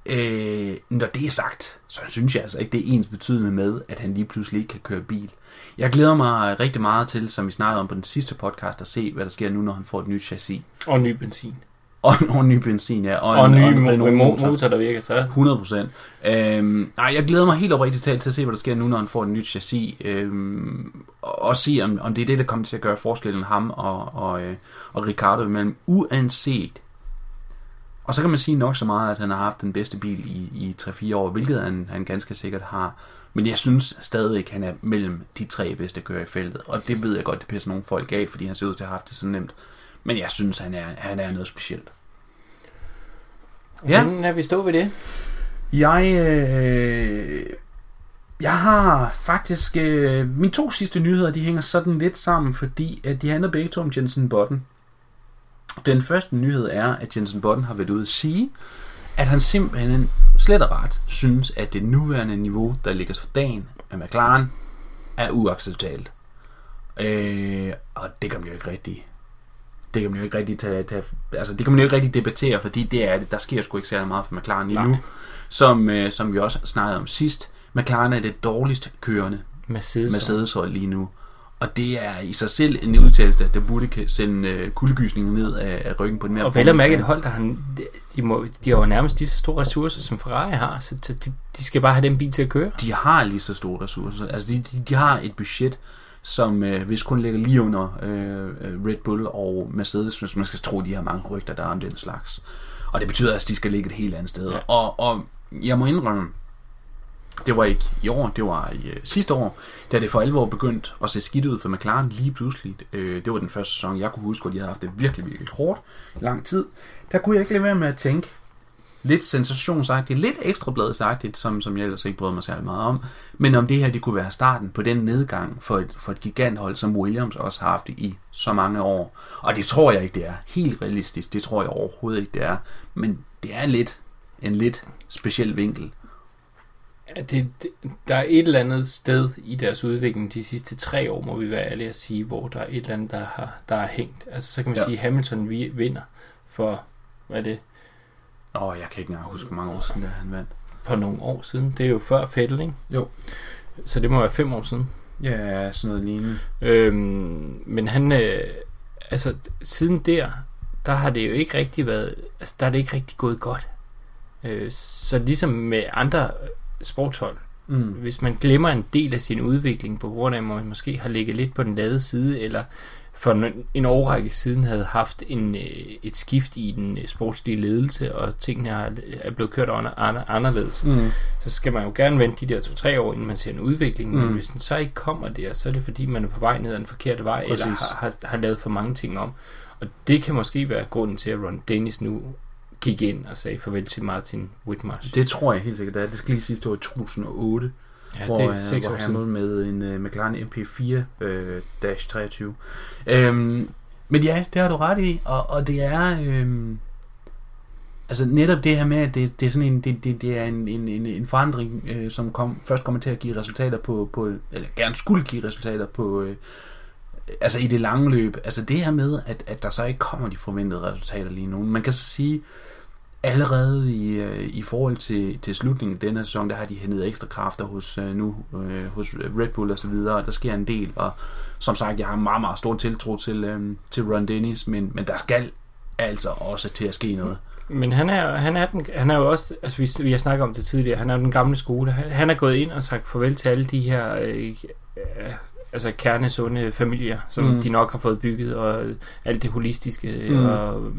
Øh, når det er sagt, så synes jeg altså ikke, det er ens betydende med, at han lige pludselig ikke kan køre bil. Jeg glæder mig rigtig meget til, som vi snakkede om på den sidste podcast, at se, hvad der sker nu, når han får et nyt chassis. Og ny benzin. Og, (laughs) og ny benzin, ja. Og, og en, ny og en, en motor. motor, der virker så. 100 procent. Øhm, nej, jeg glæder mig helt oprigtigt talt til at se, hvad der sker nu, når han får et nyt chassis. Øhm, og se, om, om det er det, der kommer til at gøre forskellen ham og, og, øh, og Ricardo imellem. Uanset. Og så kan man sige nok så meget, at han har haft den bedste bil i, i 3-4 år, hvilket han, han ganske sikkert har. Men jeg synes stadigvæk, han er mellem de tre bedste kører i feltet. Og det ved jeg godt, det pisser nogle folk af, fordi han ser ud til at have haft det så nemt. Men jeg synes, han er, han er noget specielt. Ja. Hvordan er vi stået ved det? Jeg, øh, jeg har faktisk... Øh, mine to sidste nyheder, de hænger sådan lidt sammen, fordi at de handler begge to om Jensen Button. Den første nyhed er, at Jensen Button har været ude at sige, at han simpelthen slet og ret synes, at det nuværende niveau, der ligger for dagen af McLaren, er uacceptabelt. Øh, og det kan man jo ikke rigtig det kan man jo ikke rigtig tage, tage altså det kan man jo ikke rigtig debattere, fordi det er. Der sker sgu ikke særlig meget for McLaren lige nu. Som, øh, som vi også snakkede om sidst. McLaren er det dårligst kørende Mercedes, Mercedes hold lige nu. Og det er i sig selv en udtalelse, der burde sende øh, kuldegysninger ned af, af ryggen på den her Og vel at mærke et hold, der har, de, må, de har jo nærmest lige så store ressourcer, som Ferrari har, så de, de skal bare have den bil til at køre. De har lige så store ressourcer. Altså de, de, de har et budget, som øh, hvis kun ligger lige under øh, øh, Red Bull og Mercedes, hvis man skal tro, de har mange rygter, der er om den slags. Og det betyder, at de skal ligge et helt andet sted. Ja. Og, og jeg må indrømme, det var ikke i år, det var i øh, sidste år, da det for alvor begyndt at se skidt ud for McLaren lige pludselig. Øh, det var den første sæson, jeg kunne huske, hvor de havde haft det virkelig, virkelig hårdt lang tid. Der kunne jeg ikke lade være med at tænke, lidt sensationsagtigt, lidt ekstrabladsagtigt, som, som jeg ellers ikke brød mig særlig meget om, men om det her det kunne være starten på den nedgang for et, for et giganthold, som Williams også har haft i så mange år. Og det tror jeg ikke, det er helt realistisk. Det tror jeg overhovedet ikke, det er. Men det er lidt en lidt speciel vinkel. Ja, det, det, der er et eller andet sted i deres udvikling de sidste tre år, må vi være ærlige at sige, hvor der er et eller andet, der har, der er hængt. Altså, så kan man Ja. sige, at Hamilton vi- vinder for, hvad er det, Åh, oh, jeg kan ikke engang huske, hvor mange år siden det er, han vandt. på nogle år siden. Det er jo før Vettel, ikke? Jo. Så det må være fem år siden. Ja, sådan noget lignende. Øhm, men han, øh, altså siden der, der har det jo ikke rigtig været, altså der er det ikke rigtig gået godt. Øh, så ligesom med andre sportshold, Mm. hvis man glemmer en del af sin udvikling på grund af, at man måske har ligget lidt på den lade side, eller for en- en årrække siden havde haft en, øh, et skift i den øh, sportslige ledelse, og tingene har, er blevet kørt under, andre, anderledes, Mm. så skal man jo gerne vente de der to-tre år, inden man ser en udvikling. Men Mm. hvis den så ikke kommer der, så er det fordi, man er på vej ned ad den forkerte vej, Præcis. eller har, har, har lavet for mange ting om. Og det kan måske være grunden til, at Ron Dennis nu gik ind og sagde farvel til Martin Whitmarsh. Det tror jeg helt sikkert, det er. Det skal lige sidste år i 2008, ja, hvor, det er øh, seks hvor år siden. med en uh, McLaren MP4 øh, dash 23. Øhm, men ja, det har du ret i, og, og det er... Øhm, altså netop det her med, at det, det er sådan en, det, det, det er en, en, en, en forandring, øh, som kom, først kommer til at give resultater på, på, eller gerne skulle give resultater på, øh, altså i det lange løb. Altså det her med, at, at der så ikke kommer de forventede resultater lige nu. Man kan så sige, allerede i, øh, i forhold til, til slutningen af den her sæson, der har de hentet ekstra kræfter hos øh, nu øh, hos Red Bull og så videre, og der sker en del, og som sagt, jeg har meget, meget stor tiltro til, øh, til Ron Dennis, men, men der skal altså også til at ske noget. Men han er, han er, den, han er jo også, altså vi, vi har snakket om det tidligere, han er jo den gamle skole. Han, han er gået ind og sagt farvel til alle de her øh, øh, altså kernesunde familier, som Mm. de nok har fået bygget, og alt det holistiske Mm. og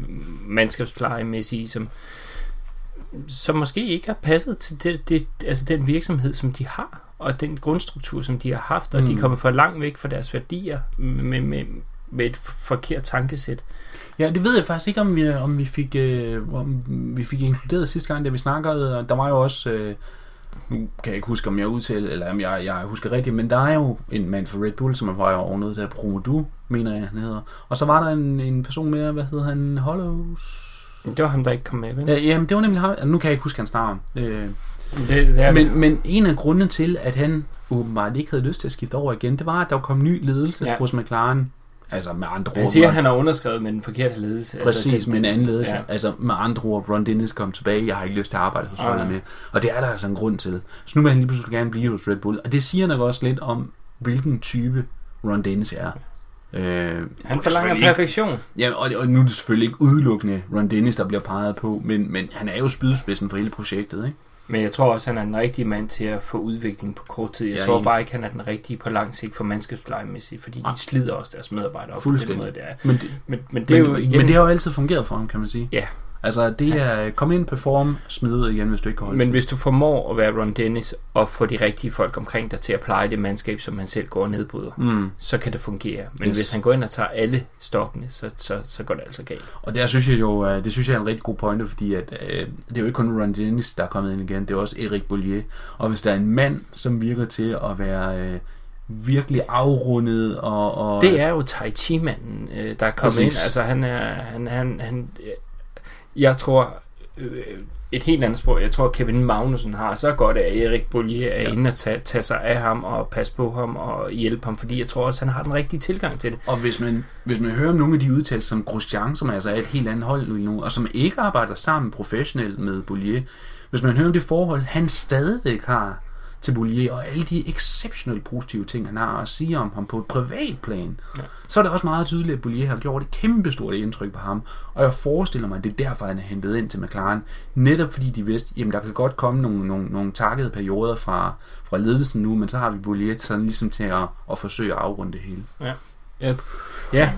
mandskabsplejemæssige, som, som måske ikke har passet til det, det, altså den virksomhed, som de har, og den grundstruktur, som de har haft, og mm. de Mm. er kommet for langt væk fra deres værdier med, med, med et forkert tankesæt. Ja, det ved jeg faktisk ikke, om vi, om vi, fik, øh, om vi fik inkluderet sidste gang, da vi snakkede. og Der var jo også, øh, nu kan jeg ikke huske, om jeg udtalte, eller om jeg, jeg husker rigtigt, men der er jo en mand fra Red Bull, som er vej over noget, der er Promodu, mener jeg, han hedder. Og så var der en, en person mere, hvad hedder han, Hollows? Det var ham, der ikke kom med, vel? Ja, jamen, det var nemlig ham. Nu kan jeg ikke huske hans navn. Øh, Det, det er det. men, men en af grundene til, at han åbenbart ikke havde lyst til at skifte over igen, det var, at der kom ny ledelse. Ja. hos McLaren. Altså med andre ord, siger, Ron- at han har underskrevet med den forkerte ledelse. Præcis, altså, med en anden ledelse. Ja. Altså med andre ord, Ron Dennis kom tilbage, jeg har ikke lyst til at arbejde hos holdet mere. Og det er der altså en grund til. Så nu vil han lige pludselig gerne blive hos Red Bull. Og det siger nok også lidt om, hvilken type Ron Dennis er. Øh, Han forlanger ikke- perfektion. Ja, og, og nu er det selvfølgelig ikke udelukkende Ron Dennis, der bliver peget på, men, men han er jo spydspidsen for hele projektet, ikke? Men jeg tror også, han er den rigtige mand til at få udvikling på kort tid. Jeg er tror bare ikke, han er den rigtige på lang sigt for mandskabsplejemæssigt, fordi Nej. de slider også deres medarbejdere op på den måde, det er. Men det, Men, men det er men, jo igen... men det har jo altid fungeret for ham, kan man sige. Ja. Altså, det er, kom ind, perform, smid igen, hvis du ikke kan holde Men hvis du formår at være Ron Dennis og få de rigtige folk omkring dig til at pleje det mandskab, som man selv går og nedbryder, Mm. så kan det fungere. Men Yes. hvis han går ind og tager alle stokkene, så, så, så går det altså galt. Og der synes jeg jo, øh, det synes jeg er en rigtig god pointe, fordi at, øh, det er jo ikke kun Ron Dennis, der er kommet ind igen, det er også Erik Bollier. Og hvis der er en mand, som virker til at være øh, virkelig afrundet og... og Det er jo Tai Chi-manden, øh, der er kommet Præcis. ind. Altså han er... Han, han, han, jeg tror... Øh, et helt andet sprog. Jeg tror, Kevin Magnussen har så godt af, at Erik Bollier er Ja. inde og tage, tage sig af ham og passe på ham og hjælpe ham, fordi jeg tror også, han har den rigtige tilgang til det. Og hvis man, hvis man hører om nogle af de udtalelser som Grosjean, som altså er et helt andet hold nu, og som ikke arbejder sammen professionelt med Bollier, hvis man hører om det forhold, han stadigvæk har til Bollier, og alle de exceptionelt positive ting, han har at sige om ham på et privat plan, ja. Så er det også meget tydeligt, at Bollier har gjort et kæmpestort indtryk på ham. Og jeg forestiller mig, at det er derfor, han er hentet ind til McLaren. Netop fordi de vidste, jamen der kan godt komme nogle, nogle, nogle takkede perioder fra, fra ledelsen nu, men så har vi Bollier sådan ligesom til at, at forsøge at afrunde det hele. Ja, ja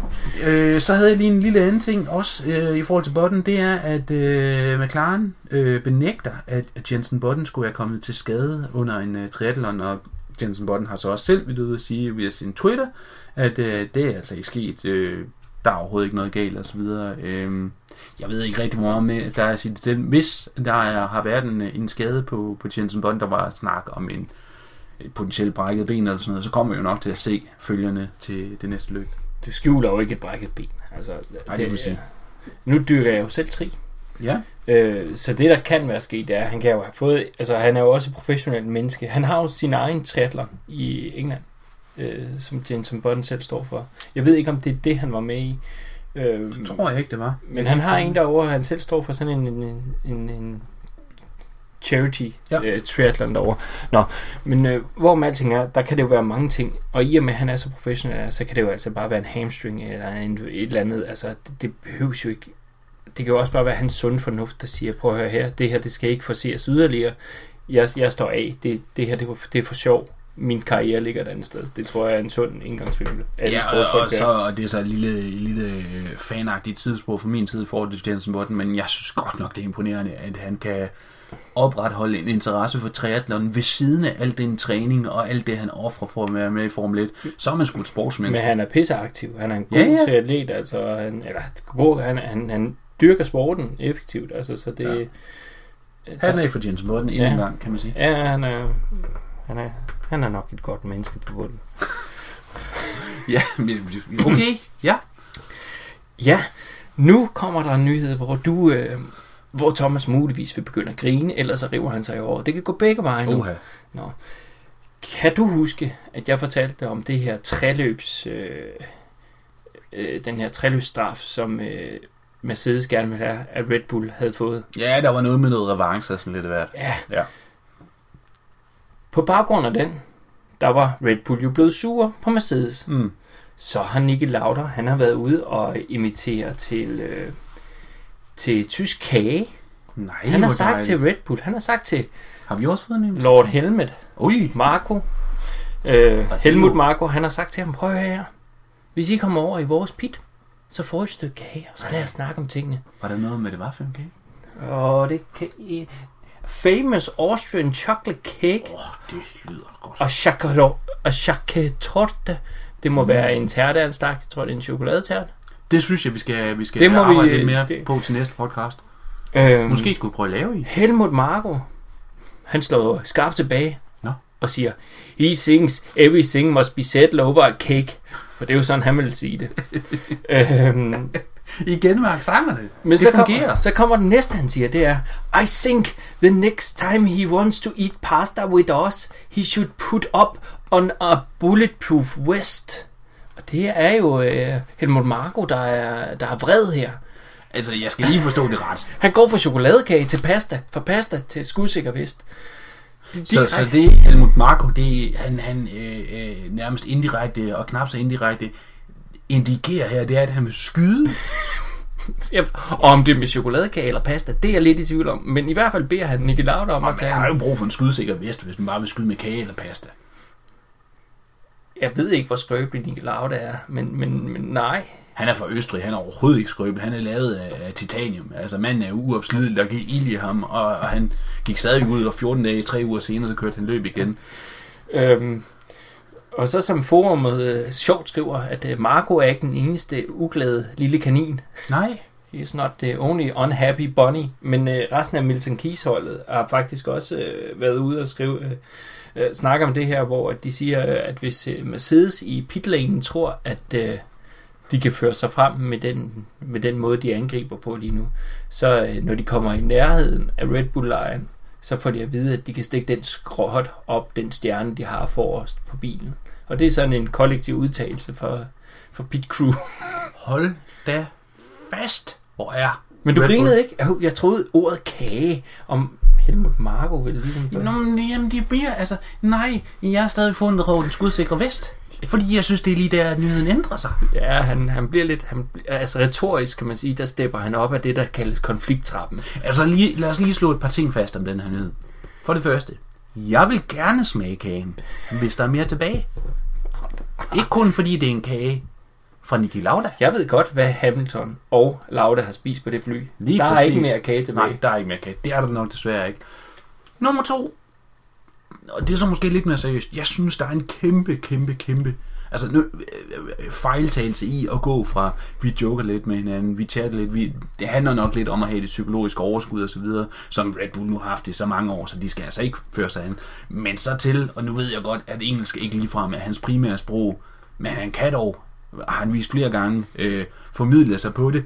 Øh, så havde jeg lige en lille anden ting også øh, i forhold til Botten, det er, at øh, McLaren øh, benægter, at at Jensen Botten skulle have kommet til skade under en øh, triathlon, og Jensen Botten har så også selv ved at sige via sin Twitter, at øh, det er altså ikke sket, øh, der er overhovedet ikke noget galt osv. Øh, jeg ved ikke rigtig meget med, der er sit sted. Hvis der er, har været en, en skade på, på Jensen Bond, der var snak om en potentielt brækket ben eller sådan noget, så kommer vi jo nok til at se følgerne til det næste løb. det skjuler jo ikke et brækket ben. Altså, det må man sige. Nu dyrker jeg jo selv tri. Ja. Øh, så det, der kan være sket, det er, at han kan jo have fået... Altså, han er jo også et professionelt menneske. Han har jo sin egen triathlon i England, øh, som Jensen Button selv står for. Jeg ved ikke, om det er det, han var med i. Øh, Det tror jeg ikke, det var. men han har en derovre, han selv står for sådan en, en, en, en charity Ja. øh, triathlon derovre. Nå, men øh, hvor med alting er, der kan det jo være mange ting. Og i og med, at han er så professionel, så kan det jo altså bare være en hamstring eller en, et eller andet. Altså, det, det behøves jo ikke. Det kan jo også bare være hans sunde fornuft, der siger, prøv at høre her, det her, det skal ikke forseres yderligere. Jeg, jeg står af. Det, det her, det, var- det er for sjov. Min karriere ligger et andet sted. Det tror jeg er en sund indgangsvinkel. Ja, og, og, så, og det er så et lille, lille øh, fanagtigt tidspunkt fra min side i forhold til Jensen Button, men jeg synes godt nok, det er imponerende, at han kan opretholde en interesse for triathlon ved siden af al den træning og alt det, han offrer for at være med i Formel 1. Så er man sgu et sportsmand. Men han er pisseaktiv. Han er en god Ja, ja, triatlet, altså han, eller god, han, han, han dyrker sporten effektivt, altså så det... Ja. Ja. Han er for Button endnu Ja. en gang, kan man sige. Ja, han er, han er, han er nok et godt menneske på bunden. (laughs) Ja, okay, ja. Ja, nu kommer der en nyhed, hvor du... Øh, hvor Thomas muligvis vil begynde at grine, ellers så river han sig i over. Det kan gå begge veje nu. Nå. Kan du huske, at jeg fortalte dig om det her træløbs, øh, øh, den her træløbsstraf, som øh, Mercedes gerne ville have, at Red Bull havde fået? Ja, der var noget med noget revanche og sådan lidt hvert. Ja. Ja. På baggrund af den, der var Red Bull jo blevet sure på Mercedes. Mm. Så har Niki Lauda, han har været ude og imitere til, øh, til tysk kage. Nej, Han har sagt dejligt. til Red Bull, han har sagt til Har vi også fået en Lord Helmet, Ui, Marco, øh, Helmut Marco, han har sagt til ham, prøv at høre her, hvis I kommer over i vores pit, så får I et stykke kage, og så lad os snakke om tingene. var der noget med, det var 5K? Og det kan I... Famous Austrian chocolate cake Åh, oh, det lyder godt. og chocolate, og chocolate det må være en tærteanstagt. Jeg tror, det er en chokoladetært. Det synes jeg, vi skal, vi skal Det må arbejde vi- lidt mere det- på til næste podcast. Øhm, Måske skulle vi prøve at lave i. Helmut Marko, han slår skarpt tilbage Nå. og siger, He thinks everything must be settled over a cake. For det er jo sådan, han vil sige det. (laughs) øhm, Igen med accenterne. men Det så, fungerer. Kommer, så kommer den næste, han siger, det er, I think the next time he wants to eat pasta with us, he should put up on a bulletproof vest. Og det er jo øh, Helmut Marko, der er, der er vred her. Altså, jeg skal lige forstå det ret. Han går fra chokoladekage til pasta, fra pasta til skudsikker vest. De, Så, så det Helmut Marko, det han, han øh, øh, nærmest indirekte og knap så indirekte indikerer her, det er, at han vil skyde. (laughs) Ja, og om det er med chokoladekage eller pasta, det er jeg lidt i tvivl om. Men i hvert fald beder han Nicky Lauda om Og at man tage har jo brug for en skudsikker vest, hvis man bare vil skyde med kage eller pasta. Jeg ved ikke, hvor skrøbelig Nicky Lauda er, men, men, men nej. Han er fra Østrig, han er overhovedet ikke skrøbel. Han er lavet af, af titanium. Altså manden er uopslidelig, der gik ild i ham, og, og han gik stadig ud, og 14 dage, 3 uger senere, så kørte han løb igen. Øhm, og så som forumet øh, sjovt skriver, at øh, Marco er ikke den eneste uglade lille kanin. Nej. He is not the only unhappy bunny. Men øh, resten af Milton Keys-holdet har faktisk også øh, været ude og skrive, øh, øh, snakke om det her, hvor de siger, øh, at hvis øh, Mercedes i pitlanen tror, at øh, de kan føre sig frem med den, med den måde, de angriber på lige nu, så øh, når de kommer i nærheden af Red Bull Line, så får de at vide, at de kan stikke den skråt op, den stjerne, de har forrest på bilen. Og det er sådan en kollektiv udtalelse for, for pit crew. (laughs) Hold da fast. Hvor er Men du Red Bull. grinede ikke? Jeg, jeg troede ordet kage om Helmut Marko ville ligesom... Nå, men jamen, det bliver, altså, nej, jeg har stadig fundet råd den skudsikre vest. Fordi jeg synes, det er lige der, at nyheden ændrer sig. Ja, han, han bliver lidt... Han, altså retorisk kan man sige, der stepper han op af det, der kaldes konflikttrappen. Altså, lige, lad os lige slå et par ting fast om den her nyhed. For det første, jeg vil gerne smage kagen, hvis der er mere tilbage. Ikke kun fordi det er en kage fra Niki Lauda. Jeg ved godt, hvad Hamilton og Lauda har spist på det fly. Lige der er præcis. ikke mere kage tilbage. Nej, der er ikke mere kage. Det er der nok desværre ikke. Nummer to. Og det er så måske lidt mere seriøst. Jeg synes, der er en kæmpe, kæmpe, kæmpe altså nu, øh, øh, fejltagelse i at gå fra, vi joker lidt med hinanden, vi chatter lidt, vi, det handler nok lidt om at have det psykologiske overskud og så videre, som Red Bull nu har haft i så mange år, så de skal altså ikke føre sig an. Men så til, og nu ved jeg godt, at engelsk ikke ligefrem er hans primære sprog, men han kan dog, har han vist flere gange, øh, formidle sig på det.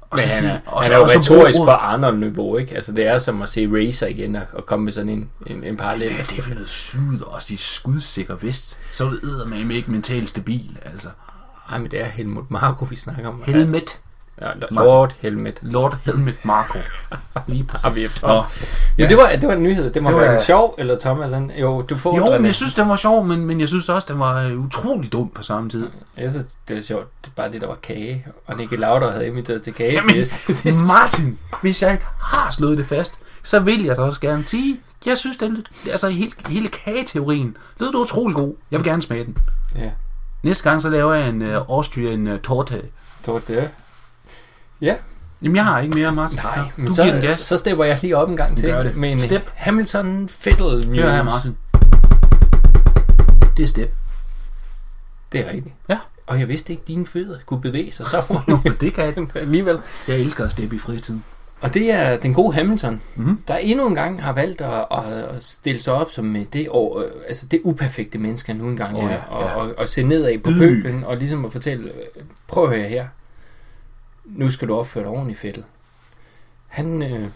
Og Men så han er, og han så- er jo retorisk på ordet- Arnold-niveau, ikke? Altså, det er som at se Racer igen og, og komme med sådan en, en, en parallel. Det er for noget syd og de skudsikker vest. Så er du eddermame ikke mentalt stabil, altså. Ej, men det er Helmut Marko, vi snakker om. Helmet. Ja, Lord Helmet. Lord Helmet Marco. (laughs) Lige præcis. Har vi Nå. Nå. Men det var, det var en nyhed. Det må Det det var- være sjov, eller Thomas? Han, jo, du får Jo, men jeg synes, den var sjov, men, men jeg synes også, den var øh, utrolig dum på samme tid. Jeg synes, det var sjovt. Det er bare det, der var kage. Og Nicky Lauder havde inviteret til Jamen, kagefest. (laughs) det er Martin, hvis jeg ikke har slået det fast, så vil jeg da også gerne sige, jeg synes, den, altså hele, hele kageteorien, det er utrolig god. Jeg vil gerne smage den. Ja, Næste gang, så laver jeg en uh, Austrian uh, torte. var det. Ja, Jamen, jeg har ikke mere, Martin. nej. så, Men du giver den så, gas. så stepper jeg lige op en gang til. Gør det. Med en Step. Hamilton Fettel news. Hør her, Martin. Det er step. Det er rigtigt. Ja. Og jeg vidste ikke, at dine fødder kunne bevæge sig så (laughs) men det kan jeg. (laughs) hurtigt alligevel. Jeg elsker at steppe i fritiden. Og det er den gode Hamilton, Mhm. der endnu en gang har valgt at, at, stille sig op som øh, det, år, øh, altså det uperfekte menneske, han nu engang er, ja, og, ja. og, og se nedad på pøblen, og ligesom at fortælle, øh, prøv at høre her, nu skal du opføre dig ordentligt, Fettel. Han, øh,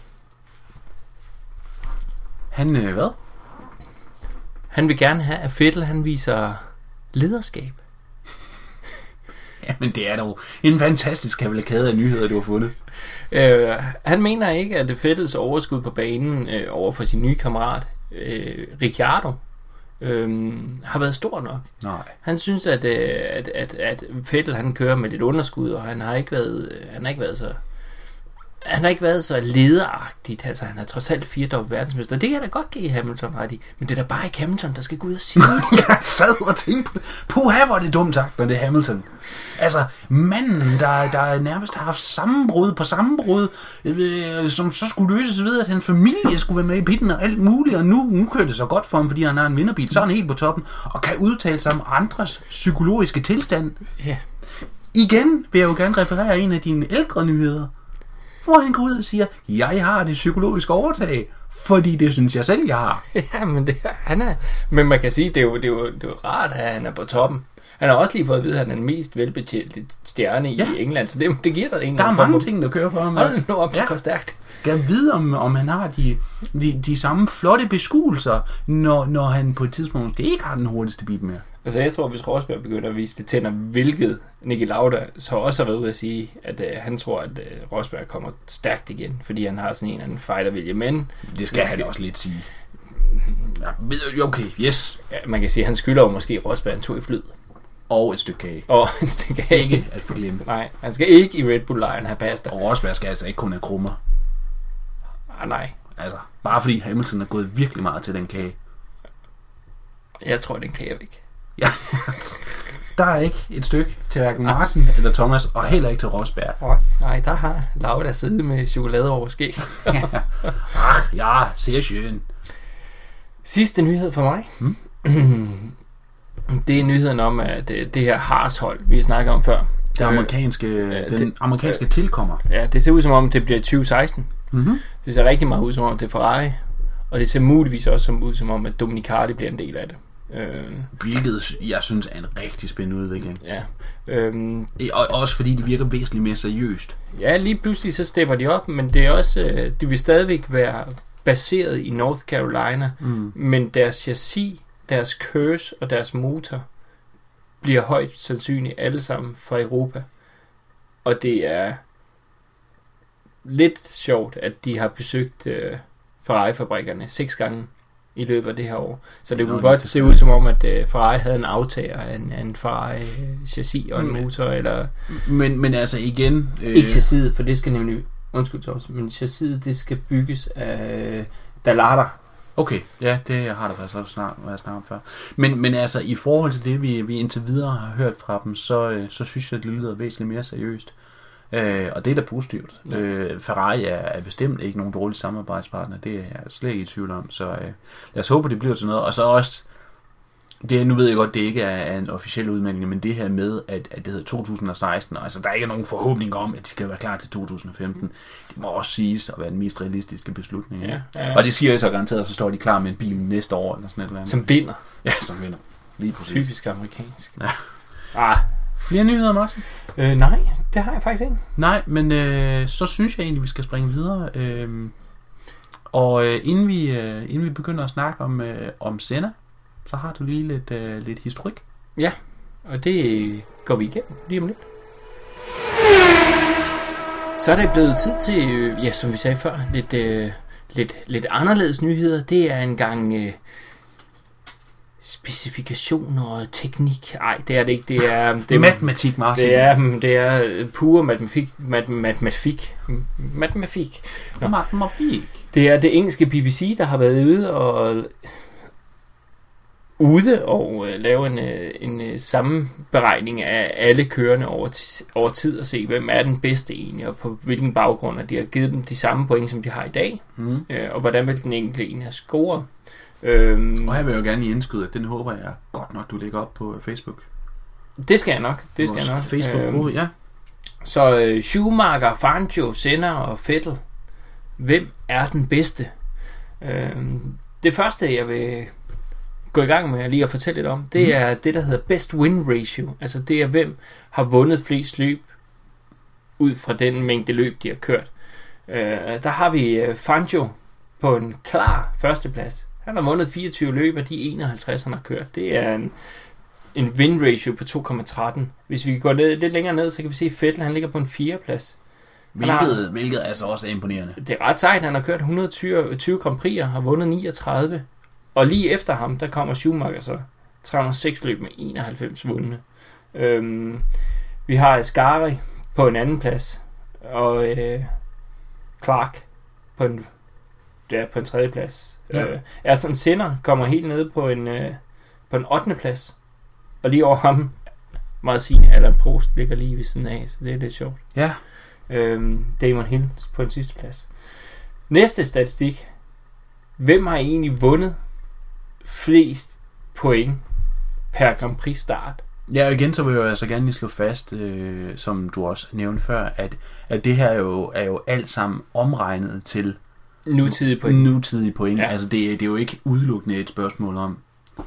Han, øh, hvad? han vil gerne have, at Fettel han viser lederskab. (laughs) Ja, men det er dog en fantastisk kavalkade af nyheder, du har fundet. Øh, han mener ikke, at Fettels overskud på banen øh, over for sin nye kammerat, øh, Ricciardo, øh, har været stor nok. Nej. Han synes, at, øh, at, at, at Vettel han kører med lidt underskud, og han har ikke været, øh, han har ikke været så han har ikke været så lederagtigt. Altså, han er trods alt fire dobbelt verdensmester. Det kan jeg da godt give Hamilton ret i. Men det er da bare ikke Hamilton, der skal gå ud og sige (laughs) det. Jeg sad og tænkte på det. Puha, hvor er det dumt sagt, når det er Hamilton. Altså, manden, der, der nærmest har haft sammenbrud på sammenbrud, øh, som så skulle løses ved, at hans familie skulle være med i pitten og alt muligt, og nu, nu kører det så godt for ham, fordi han har en vinderbil. Så er han helt på toppen, og kan udtale sig om andres psykologiske tilstand. Ja. Igen vil jeg jo gerne referere en af dine ældre nyheder, hvor han går ud og siger, jeg har det psykologiske overtag, fordi det synes jeg selv, jeg har. (laughs) ja, men det, han er, men man kan sige, det er, jo, det, er jo, det er jo rart, at han er på toppen. Han har også lige fået at vide, at han er den mest velbetjelte stjerne Ja. i England, så det, det giver dig en Der er mange form ting, der kører for ham. Hold nu op, det Ja. går stærkt. Jeg vide, om, om han har de, de, de samme flotte beskuelser, når, når han på et tidspunkt måske ikke har den hurtigste bil mere. Altså jeg tror, hvis Rosberg begynder at vise det tænder, hvilket Nicky Lauda så også har været ude at sige, at øh, han tror, at øh, Rosberg kommer stærkt igen, fordi han har sådan en eller anden fightervilje. Men Det skal han også lidt sige. Ja, okay, yes. ja, man kan sige, at han skylder jo måske Rosberg en tur i flyd. Og et stykke kage. Og (laughs) en stykke af. Ikke at forglemme. Nej, han skal ikke i Red Bull Lion have pasta. Og Rosberg skal altså ikke kun have krummer. Ah, nej, Altså, bare fordi Hamilton er gået virkelig meget til den kage. jeg tror, den kan jeg ikke. Ja, (laughs) der er ikke et stykke til hverken Martin eller Thomas, og heller ikke til Rosberg. Nej, nej der har Lauda siddet med chokolade over ske. (laughs) Ach, ja, sehr schön. Sidste nyhed for mig. Hmm? (clears throat) Det er nyheden om, at øh, det her Haas-hold, vi snakker om før. Det amerikanske, Øh, den det- amerikanske tilkommer. Ja, det ser ud som om, det bliver 2016. Mm-hmm. Det ser rigtig meget ud som om, det er Ferrari. Og det ser muligvis også som ud som om, at Dominicali bliver en del af det. Øh, Hvilket jeg synes er en rigtig spændende udvikling. ja. Øh, Og også fordi det virker væsentligt mere seriøst. ja, lige pludselig så stepper de op, men det er også, øh, det vil stadigvæk være baseret i North Carolina, Mm. men deres chassis, deres curse og deres motor bliver højt sandsynligt alle sammen fra Europa. Og det er lidt sjovt, at de har besøgt øh, Ferrari-fabrikkerne seks gange i løbet af det her år. Så det Nå, kunne godt det- se ud som om, at øh, Ferrari havde en aftager af en, af en Ferrari-chassis og en Men- motor, eller Men, men altså igen... Øh, ikke chassiset, for det skal nemlig, undskyld Thomas, men chassiset det skal bygges af Dallara. Okay, ja, det har der faktisk også snart været snart om før. Men, men altså, i forhold til det, vi, vi indtil videre har hørt fra dem, så, øh, så synes jeg, at det lyder væsentligt mere seriøst. Øh, og det er da positivt. Ja. Øh, Ferrari er, er bestemt ikke nogen dårlig samarbejdspartner, det er jeg slet ikke i tvivl om. Så øh, lad os håbe, det bliver til noget. Og så også, det, nu ved jeg godt, det ikke er, er en officiel udmelding, men det her med, at, at det hedder 2016, og altså der er ikke nogen forhåbning om, at de skal være klar til 2015. Det må også siges at være den mest realistiske beslutning. Ja, ja. Og det siger jeg så garanteret, så står de klar med en bil næste år, eller sådan et eller andet. Som vinder. Ja, som vinder. Lige præcis. Typisk amerikansk. Ja. Ah, Flere nyheder, Martin? øh, nej, Det har jeg faktisk ikke. Nej, men øh, så synes jeg egentlig, vi skal springe videre. Øh, og øh, inden, vi, øh, inden vi begynder at snakke om, øh, om Senna, så har du lige lidt, øh, lidt historik. Og det går vi igennem lige om lidt. Så er det blevet tid til, øh, ja, som vi sagde før, lidt, øh, lidt, lidt anderledes nyheder. Det er en gang øh, specifikationer og teknik. Nej, det er det ikke. Det er, det er, Matematik, Martin. det er, mm, det er øh, pure matematik. Mat, matematik. Matematik. Nå. Matematik. Det er det engelske BBC, der har været ude og ude og øh, lave en, øh, en øh, sammenberegning af alle kørende over, ti- over tid og se, hvem er den bedste egentlig, og på hvilken baggrund, at de har givet dem de samme point, som de har i dag, Mm. øh, og hvordan vil den enkelte egentlig have scoret. Øhm, Og her vil jeg jo gerne lige indskyde, at den håber jeg godt nok, du lægger op på Facebook. det skal jeg nok. Det skal jeg nok. Facebook-gruppe, ja. Så øh, Schumacher, Fangio, Senna og Vettel. Hvem er den bedste? Øh, det første, jeg vil gå i gang med lige at fortælle lidt om, det Mhm. er det, der hedder best win ratio. Altså det er, hvem har vundet flest løb ud fra den mængde løb, de har kørt. Øh, der har vi øh, Fangio på en klar førsteplads. Han har vundet 24 løb af de 51, han har kørt. Det er en, en win ratio på 2,13. Hvis vi går ned, lidt længere ned, så kan vi se, at Vettel han ligger på en 4. plads. Hvilket, hvilket altså også er imponerende. Det er ret sejt, han har kørt 120 20 Grand Prix'er, har vundet 39. Og lige efter ham, der kommer Schumacher så. 306 løb med 91 vundne. Øhm, vi har Ascari på en anden plads, og øh, Clark på en, der på en tredje plads. Ja. Øh, Ayrton Senna kommer helt nede på en, øh, på en 8. plads, og lige over ham, meget sigende, Alan Prost ligger lige ved siden af, så det er lidt sjovt. Ja. Øhm, Damon Hill på en sidste plads. Næste statistik. Hvem har egentlig vundet flest point per Grand Prix start? Ja, og igen så vil jeg altså gerne lige slå fast, øh, som du også nævnte før, at, at det her er jo, er jo alt sammen omregnet til Nutidige point. nutidige point. Ja. Ja. Altså det, er- det er jo ikke udelukkende et spørgsmål om,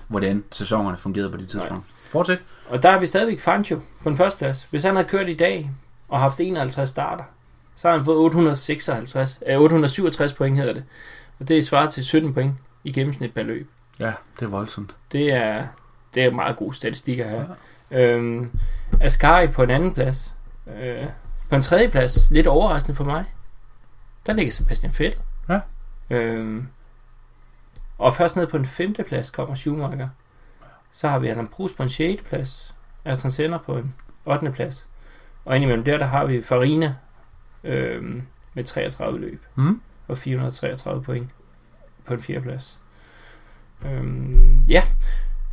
hvordan sæsonerne fungerede på det tidspunkt. Fortsæt. Og der har vi stadigvæk Fangio på den første plads. Hvis han havde kørt i dag og haft 51 starter, så har han fået 856, øh, 867 point hedder det. Og det er svaret til 17 point i gennemsnit per løb. Ja, det er voldsomt. Det er, det er meget god statistik at have. Øhm, Ascari på en anden plads. Øh, på en tredje plads, lidt overraskende for mig, der ligger Sebastian Vettel. Øhm, og først ned på en femte plads kommer Schumacher. Så har vi Alan Proust på en sjette plads. Ayrton Senna på en 8. plads. Og indimellem der, der har vi Farina øhm, med 33 løb Mm. og 433 point på en fjerde plads. Øhm, ja,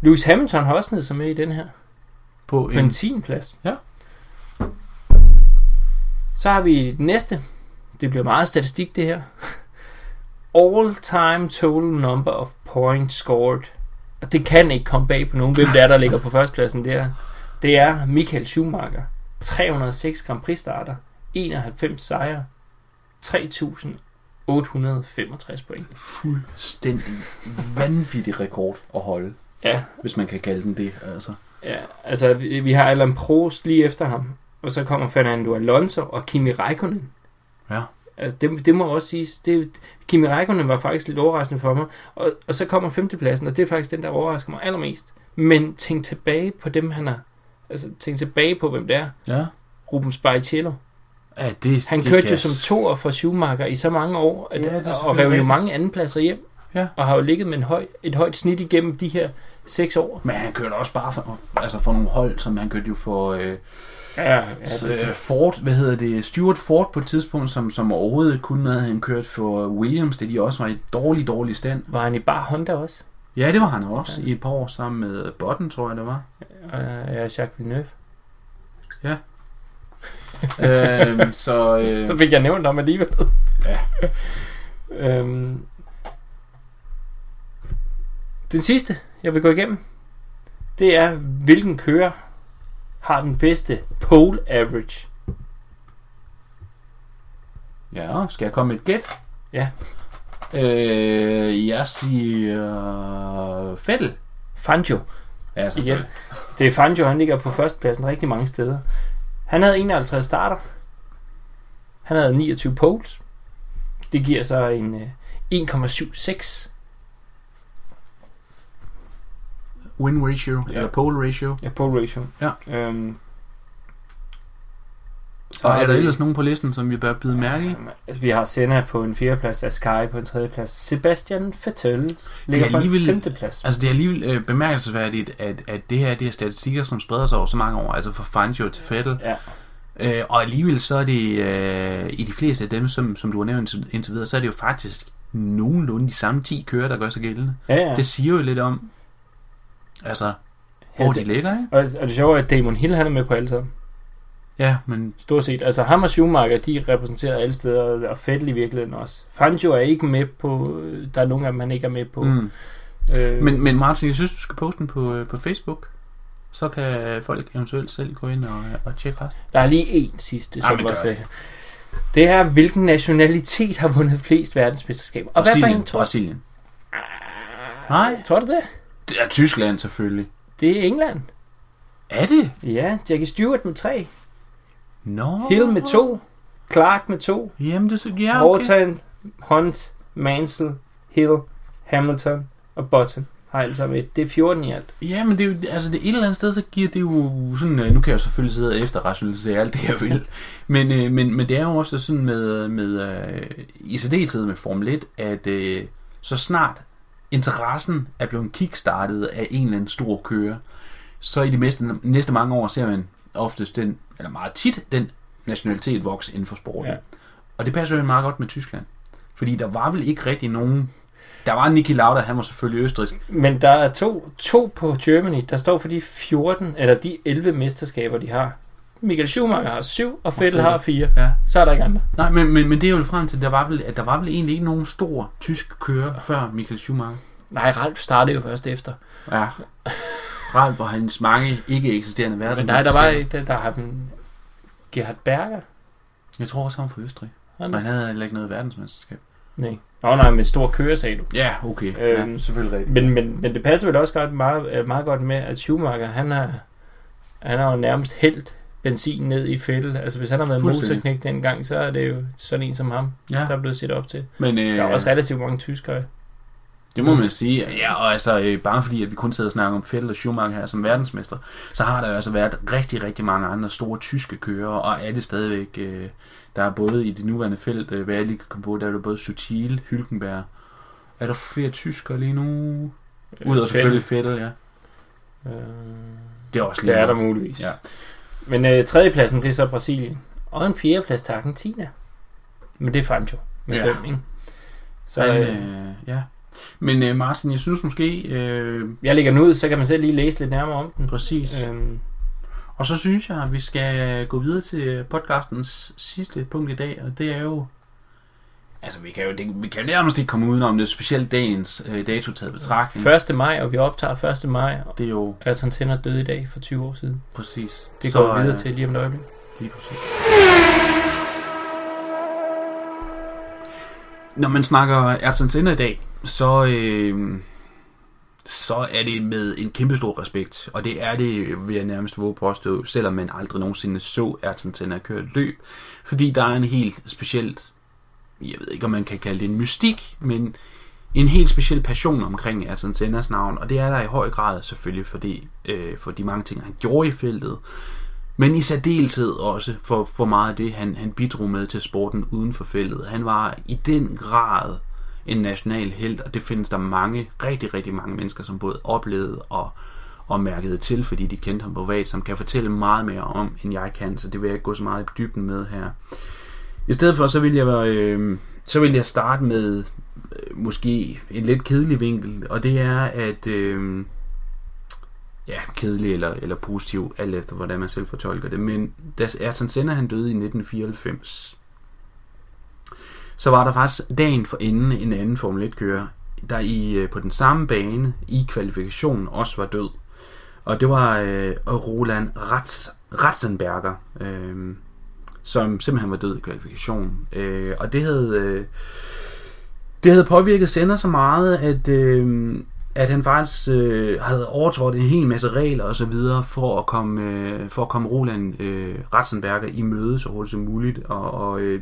Lewis Hamilton har også ned sig med i den her. På På en, en 10. plads. Ja. Så har vi den næste. Det bliver meget statistik, det her. All time total number of points scored. Og det kan ikke komme bag på nogen, hvem det er, der ligger på førstepladsen der. Det er Michael Schumacher. 306 Grand Prix starter. 91 sejre. 3.865 point. fuldstændig vanvittig rekord at holde, Ja, hvis man kan kalde den det. Altså. Ja, altså vi, vi har Alan Prost lige efter ham, og så kommer Fernando Alonso og Kimi Räikkönen. Ja. Altså det, det må også siges, det, Kimi Räikkönen var faktisk lidt overraskende for mig, og, og så kommer femtepladsen, og det er faktisk den, der overrasker mig allermest. Men tænk tilbage på dem, han har, altså tænk tilbage på, hvem det er. Ja. Ruben Barrichello. ja det, Han kørte jo som toer for Schumacher i så mange år, at, Ja, er og rev jo mange andenpladser hjem, Ja. og har jo ligget med en høj, et højt snit igennem de her seks år. Men han kørte også bare for, altså for nogle hold, som han kørte jo for øh, Ja, ja, ja, øh, Ford, hvad hedder det, Stuart Ford på et tidspunkt, som, som overhovedet kunne noget. Han kørte for Williams, det de også var i dårlig, dårlig stand. Var han i bare Honda også? Ja, det var han også i et par år sammen med Button, tror jeg det var. Og jeg er Jacques Villeneuve. (laughs) øhm, så, øh, Så fik jeg nævnt om alligevel. Ja. (laughs) øhm, den sidste, jeg vil gå igennem, det er, hvilken kører har den bedste pole average. ja, skal jeg komme med et gæt? Ja. Øh, jeg siger Fettel. Fangio. Ja, Igen. Det er Fangio, han ligger på førstepladsen rigtig mange steder. Han havde 51 starter. Han havde 29 poles. Det giver så en øh, 1,76. Win ratio, Ja. eller pole ratio. Ja, pole ratio. Ja. Øhm, Så og er der vi- ellers nogen på listen, som vi bør bide mærke i? Altså, vi har Senna på en fjerdeplads, Ascari på en tredjeplads. Sebastian Vettel ligger på en alligevel- femteplads. Altså det er alligevel øh, bemærkelsesværdigt, at, at det her det er statistikker, som spreder sig over så mange år, altså fra Fangio til Vettel. Ja. Øh, og alligevel så er det, øh, i de fleste af dem, som, som du har nævnt indtil- videre, så er det jo faktisk nogenlunde de samme 10 kører, der gør sig gældende. Ja. Ja. Det siger jo lidt om, altså, hvor Ja, de det- ligger, ikke? Og, og det sjove er, at Damon Hill han er med på alle sammen. Ja, men Stort set. Altså ham og Schumacher, de repræsenterer alle steder, og Vettel i virkeligheden også. Fangio er ikke med på, der er nogle af dem, han ikke er med på. Mm. Øh, Men, men Martin, jeg synes, du skal poste den på, øh, på Facebook. Så kan folk eventuelt selv gå ind og, og tjekke resten. Der er lige en sidste, som men var gør det. Det er, hvilken nationalitet har vundet flest verdensmesterskaber. Og hvad for Brasilien. en tror Brasilien. Nej. Tror du det? Det er Tyskland selvfølgelig. Det er England. Er det? Ja, Jackie Stewart med tre. Nå. Hill med to. Clark med to. Jamen, det er så... Ja, okay. Horton, Hunt, Mansell, Hill, Hamilton og Button har altså med. Det er 14 i alt. Ja, men det er jo, altså det et eller andet sted, så giver det jo sådan, øh, nu kan jeg jo selvfølgelig sidde og efterrationalisere alt det, jeg vil, men, øh, men, men det er jo også sådan med, med øh, i særdeleshed med Formel 1, at øh, så snart interessen er blevet kickstartet af en eller anden stor kører, så i de næste, næste mange år ser man oftest den, eller meget tit, den nationalitet vokse inden for sporten. Ja. Og det passer jo meget godt med Tyskland. Fordi der var vel ikke rigtig nogen... Der var Niki Lauda, han var selvfølgelig østrisk, Men der er to, to på Germany, der står for de 14, eller de 11 mesterskaber, de har. Michael Schumacher har syv, og Vettel har fire. Ja. Så er der ikke andre. Nej, men, men, men det er jo frem til, der var vel, at der var vel egentlig ikke nogen stor tysk kører før Michael Schumacher. Nej, Ralf startede jo først efter. Ja. Ralf og hans mange ikke eksisterende Men nej, der var verdensmesterskaber. der, der har den Gerhard Berger. Jeg tror også, han var fra Østrig. Han, han havde heller ikke noget verdensmesterskab. nej. Nå nej, med stor kører, sagde du. Ja, okay. Øhm, ja, selvfølgelig rigtigt. Men, men, men det passer vel også godt meget, meget godt med, at Schumacher, han har, han har jo nærmest hældt benzin ned i fælde. Altså hvis han har været motorknæk dengang, så er det jo sådan en som ham, ja. der er blevet set op til. Men øh, Der er også relativt mange tyskere. det må man sige. Ja, og altså, øh, bare fordi, at vi kun sidder og snakker om Vettel og Schumacher her som verdensmester, så har der jo altså været rigtig, rigtig mange andre store tyske kører, og er det stadigvæk... Øh, der er både i det nuværende felt, øh, hvad jeg lige kan komme på, der er der både Sutil, Hülkenberg. Er der flere tyskere lige nu? Udover selvfølgelig Vettel, ja. Øh, Det er også det lige er der muligvis. Ja. Men øh, tredjepladsen, det er så Brasilien. Og en fjerdeplads til Argentina. Men det er Fancho med Ja. fem, ikke? Så Han, øh, øh, ja. Men øh, Martin, jeg synes måske, øh, jeg lægger den ud, så kan man selv lige læse lidt nærmere om den. præcis. Øhm, Og så synes jeg, at vi skal gå videre til podcastens sidste punkt i dag, og det er jo... Altså, vi kan jo det, vi kan jo nærmest ikke komme udenom det, specielt dagens øh, dato taget betragtning. 1. maj, og vi optager 1. maj, Det er jo Ayrton Senna døde i dag for 20 år siden. præcis. Det går vi videre øh, til lige om et øjeblik. Lige præcis. Når man snakker Ayrton Senna i dag, så, øh, så er det med en kæmpe stor respekt. Og det er det, vil jeg nærmest våge påstå, selvom man aldrig nogensinde så Ayrton Senna køre et løb. Fordi der er en helt specielt, jeg ved ikke om man kan kalde det en mystik, men en helt speciel passion omkring Ayrton Sennas navn. Og det er der i høj grad selvfølgelig, fordi, øh, for de mange ting, han gjorde i feltet. Men i særdeleshed også for, for meget af det, han, han bidrog med til sporten uden for feltet. Han var i den grad en national held, og det findes der mange, rigtig, rigtig mange mennesker, som både oplevede og, og mærkede til, fordi de kendte ham privat, som kan fortælle meget mere om, end jeg kan, så det vil jeg ikke gå så meget i dybden med her. I stedet for, så vil jeg, øh, så vil jeg starte med øh, måske en lidt kedelig vinkel, og det er, at... Øh, ja, kedelig eller, eller positiv, alt efter hvordan man selv fortolker det. Men da Ayrton Senna han døde i 1994, så var der faktisk dagen for inden en anden Formel 1-kører, der i, øh, på den samme bane i kvalifikationen også var død. Og det var øh, Roland Ratz, Ratzenberger, øh, som simpelthen var død i kvalifikation. Øh, og det havde, øh, det havde påvirket Senna så meget, at, øh, at han faktisk øh, havde overtrådt en hel masse regler og så videre for at komme, øh, for at komme Roland øh, Ratzenberger i møde så hurtigt som muligt, og, og øh,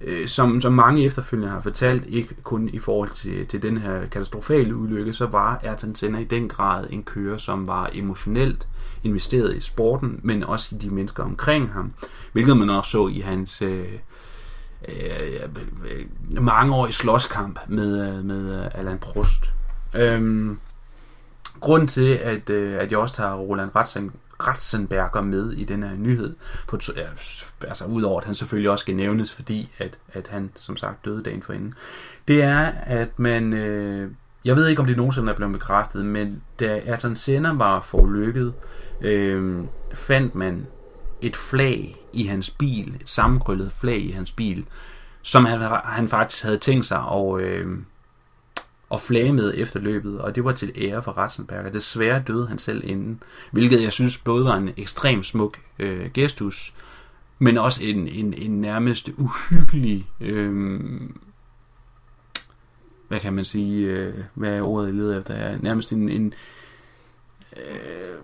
øh, som, som mange efterfølgende har fortalt, ikke kun i forhold til, til den her katastrofale ulykke, så var Ayrton Senna i den grad en kører, som var emotionelt investeret i sporten, men også i de mennesker omkring ham, hvilket man også så i hans øh, øh, mange år i slåskamp med, øh, med øh, Alain Prost. Øhm, grunden til, at, øh, at jeg også tager Roland Ratzenberger Ratzenberger med i den her nyhed. På, altså udover at han selvfølgelig også skal nævnes, fordi at, at han som sagt døde dagen forinden. Det er, at man... Øh, jeg ved ikke, om det nogensinde er blevet bekræftet, men da Ayrton Senna var forlykket, øh, fandt man et flag i hans bil, et sammenkrøllet flag i hans bil, som han, han faktisk havde tænkt sig at, øh, og flamede efter løbet, og det var til ære for Ratzenberger. Desværre døde han selv inden, hvilket jeg synes både var en ekstrem smuk øh, gestus, men også en, en, en nærmest uhyggelig, øh, hvad kan man sige, øh, hvad er ordet, jeg leder efter, nærmest en, en øh,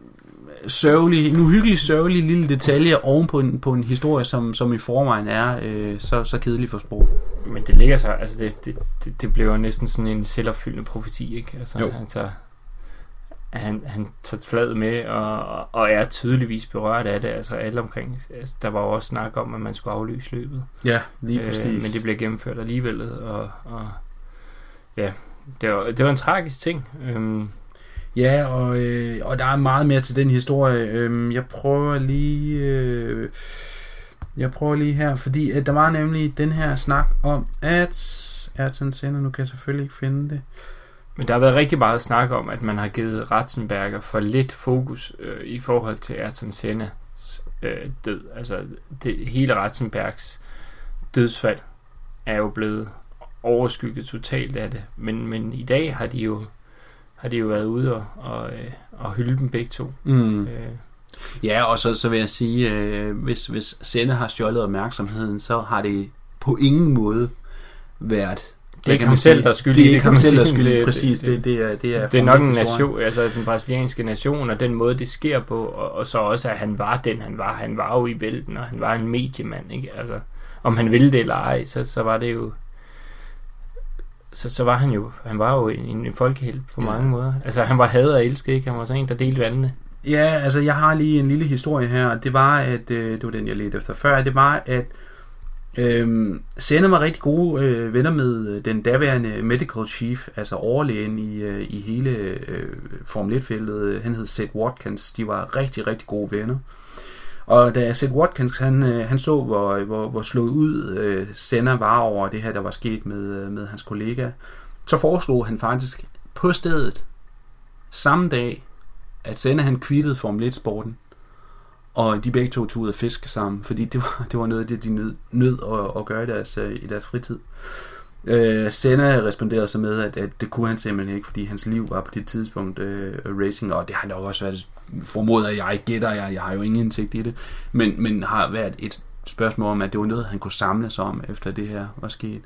sørgelig, en uhyggelig sørgelig lille detalje oven på en, på en historie, som, som i forvejen er øh, så, så kedelig for sport. Men det ligger sig, altså det, det, det, det bliver jo næsten sådan en selvopfyldende profeti, ikke? Altså, jo. Han tager, han, han tager fladet med, og, og er tydeligvis berørt af det, altså alle omkring. Altså, der var jo også snak om, at man skulle aflyse løbet. Ja, lige øh, præcis. Øh, men det blev gennemført alligevel, og, og ja, det var, det var en tragisk ting. Øhm, Ja, og, øh, og der er meget mere til den historie. Øhm, jeg prøver lige... Øh, jeg prøver lige her, fordi at der var nemlig den her snak om, at Ayrton Senna, nu kan jeg selvfølgelig ikke finde det. Men der har været rigtig meget snak om, at man har givet Ratzenberger for lidt fokus øh, i forhold til Ayrton Sennas øh, død. Altså det, hele Ratzenbergs dødsfald er jo blevet overskygget totalt af det. Men, men i dag har de jo har de jo været ude og, og, øh, og hylde dem begge to. Mm. Øh. Ja, og så, så vil jeg sige, øh, hvis, hvis Sende har stjålet opmærksomheden, så har det på ingen måde været det er ikke ham selv, der er skyldig. Det er ikke ham selv, der er skyldig, præcis. Det, det, er, det, er, det er nok en nation, altså den brasilianske nation, og den måde, det sker på, og, og så også, at han var den, han var. Han var jo i vælten, og han var en mediemand, ikke? Altså, om han ville det eller ej, så, så var det jo så, så var han jo, han var jo en, en folkehelt på ja. mange måder. Altså han var hadet og elsket, ikke? Han var sådan en, der delte vandene. Ja, altså jeg har lige en lille historie her. Det var, at, øh, det var den, jeg ledte efter før, det var, at øh, Senna var rigtig gode øh, venner med den daværende medical chief, altså overlægen i, øh, i hele øh, Formel 1-feltet. Han hed Seth Watkins. De var rigtig, rigtig gode venner. Og da Seth Watkins han, øh, han så, hvor, hvor, hvor slået ud øh, Senna var over det her, der var sket med, øh, med hans kollega, så foreslog han faktisk på stedet samme dag, at Senna han kvittede Formel 1-sporten, og de begge to tog ud og fiske sammen, fordi det var, det var noget af det, de nød, nød at, at gøre i deres, øh, i deres fritid. Øh, Øh, Senna responderede så med, at, at det kunne han simpelthen ikke, fordi hans liv var på det tidspunkt øh, racing, og det har nok også været, formodet jeg gætter, jeg, jeg har jo ingen indsigt i det, men, men har været et spørgsmål om, at det var noget, han kunne samle sig om, efter det her var sket.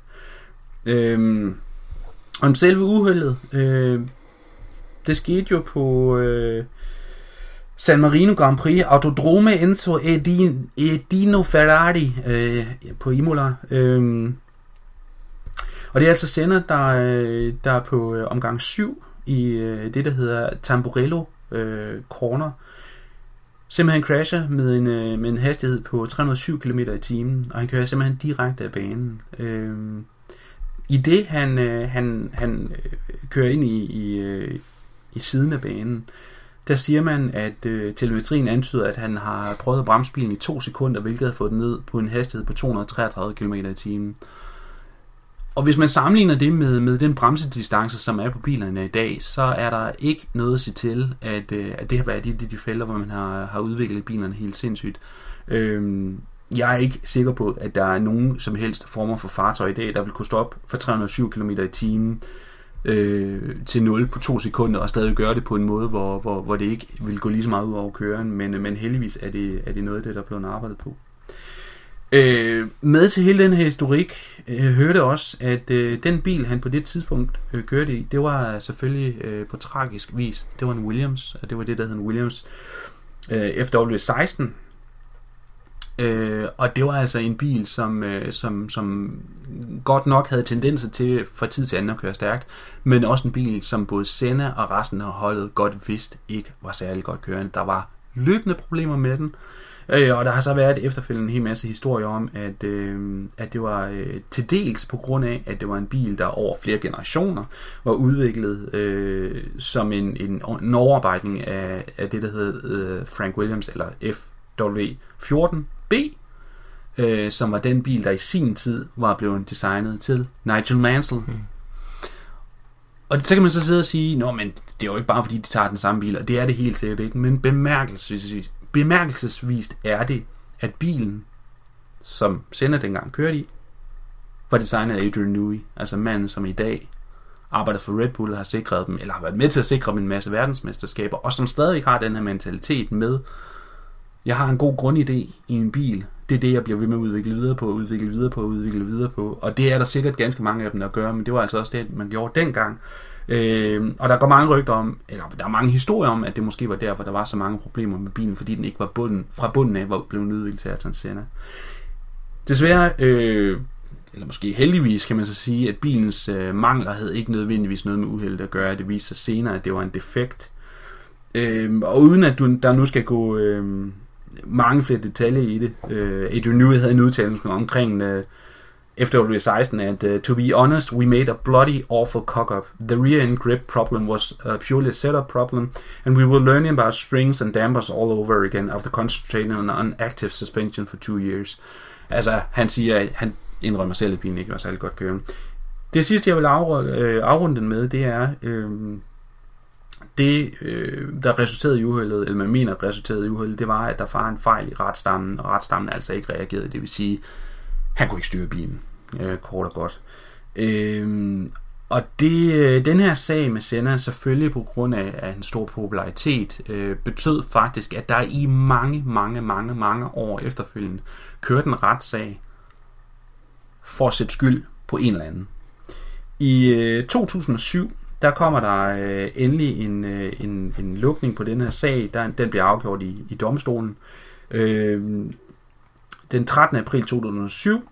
Øh, om selve uheldet, øh, det skete jo på øh, San Marino Grand Prix, Autodrome Enzo Edino Ferrari øh, på Imola. Øh, og det er altså sender, der, øh, der er på øh, omgang 7 i øh, det, der hedder Tamburello øh, Corner. Simpelthen crasher med en, øh, med en hastighed på 307 km i timen, og han kører simpelthen direkte af banen. Øh, I det, han, øh, han, han kører ind i, i, i siden af banen, der siger man, at øh, telemetrien antyder, at han har prøvet at bremse bilen i to sekunder, hvilket har fået den ned på en hastighed på 233 km i timen. Og hvis man sammenligner det med, med den bremsedistance, som er på bilerne i dag, så er der ikke noget at sige til, at, øh, at det har været de, de, de felter, hvor man har, har udviklet bilerne helt sindssygt. Øhm, jeg er ikke sikker på, at der er nogen som helst former for fartøj i dag, der vil kunne stoppe for 307 km i timen øh, til 0 på to sekunder, og stadig gøre det på en måde, hvor, hvor, hvor det ikke vil gå lige så meget ud over køren, men, øh, men heldigvis er det, er det noget af det, der er blevet arbejdet på. Øh, med til hele den her historik øh, hørte også, at øh, den bil, han på det tidspunkt øh, kørte i, det var selvfølgelig øh, på tragisk vis. Det var en Williams, og det var det, der hed en Williams øh, FW16. Øh, og det var altså en bil, som, øh, som, som godt nok havde tendenser til fra tid til anden at køre stærkt, men også en bil, som både Senna og resten af holdet godt vidste ikke var særlig godt kørende. Der var løbende problemer med den. Øh, og der har så været efterfølgende en hel masse historier om, at, øh, at det var øh, til dels på grund af, at det var en bil, der over flere generationer var udviklet øh, som en, en, en overarbejdning af, af det, der hed øh, Frank Williams, eller FW14B, øh, som var den bil, der i sin tid var blevet designet til Nigel Mansell. Mm. Og så kan man så sidde og sige, Nå, men det er jo ikke bare fordi, de tager den samme bil, og det er det helt sikkert ikke, men bemærkelsesvis, bemærkelsesvist er det, at bilen, som Senna dengang kørte i, var designet af Adrian Newey, altså manden, som i dag arbejder for Red Bull og har sikret dem, eller har været med til at sikre dem en masse verdensmesterskaber, og som stadig har den her mentalitet med, jeg har en god grundidé i en bil, det er det, jeg bliver ved med at udvikle videre på, udvikle videre på, udvikle videre på, og det er der sikkert ganske mange af dem, der gør, men det var altså også det, man gjorde dengang, Øh, og der går mange rygter om, eller der er mange historier om, at det måske var derfor, der var så mange problemer med bilen, fordi den ikke var bunden, fra bunden af var blevet nødvendig til Ayrton Senna. Desværre, øh, eller måske heldigvis kan man så sige, at bilens øh, mangler havde ikke nødvendigvis noget med uheld at gøre. Det viste sig senere, at det var en defekt. Øh, og uden at du, der nu skal gå øh, mange flere detaljer i det. Øh, Adrian Newey havde en udtalelse omkring øh, FW16 at uh, to be honest, we made a bloody awful cock up. The rear end grip problem was uh, purely a setup problem, and we were learning about springs and dampers all over again after concentrating on, on active suspension for two years. Altså, han siger, at han indrømmer selv, at bilen ikke var særlig godt kørende. Det sidste, jeg vil afrunde, øh, afrunde den med, det er, øh, det, øh, der resulterede i uheldet, eller man mener resulterede i uheldet, det var, at der var en fejl i retstammen, og retstammen altså ikke reagerede. Det vil sige, han kunne ikke styre bilen, øh, kort og godt. Øh, og det, øh, den her sag med Senna, selvfølgelig på grund af, af en stor popularitet, øh, betød faktisk, at der i mange, mange, mange, mange år efterfølgende kørte en retssag for at sætte skyld på en eller anden. I øh, 2007, der kommer der øh, endelig en, øh, en, en lukning på den her sag. Der, den bliver afgjort i, i domstolen. Øh, den 13. april 2007.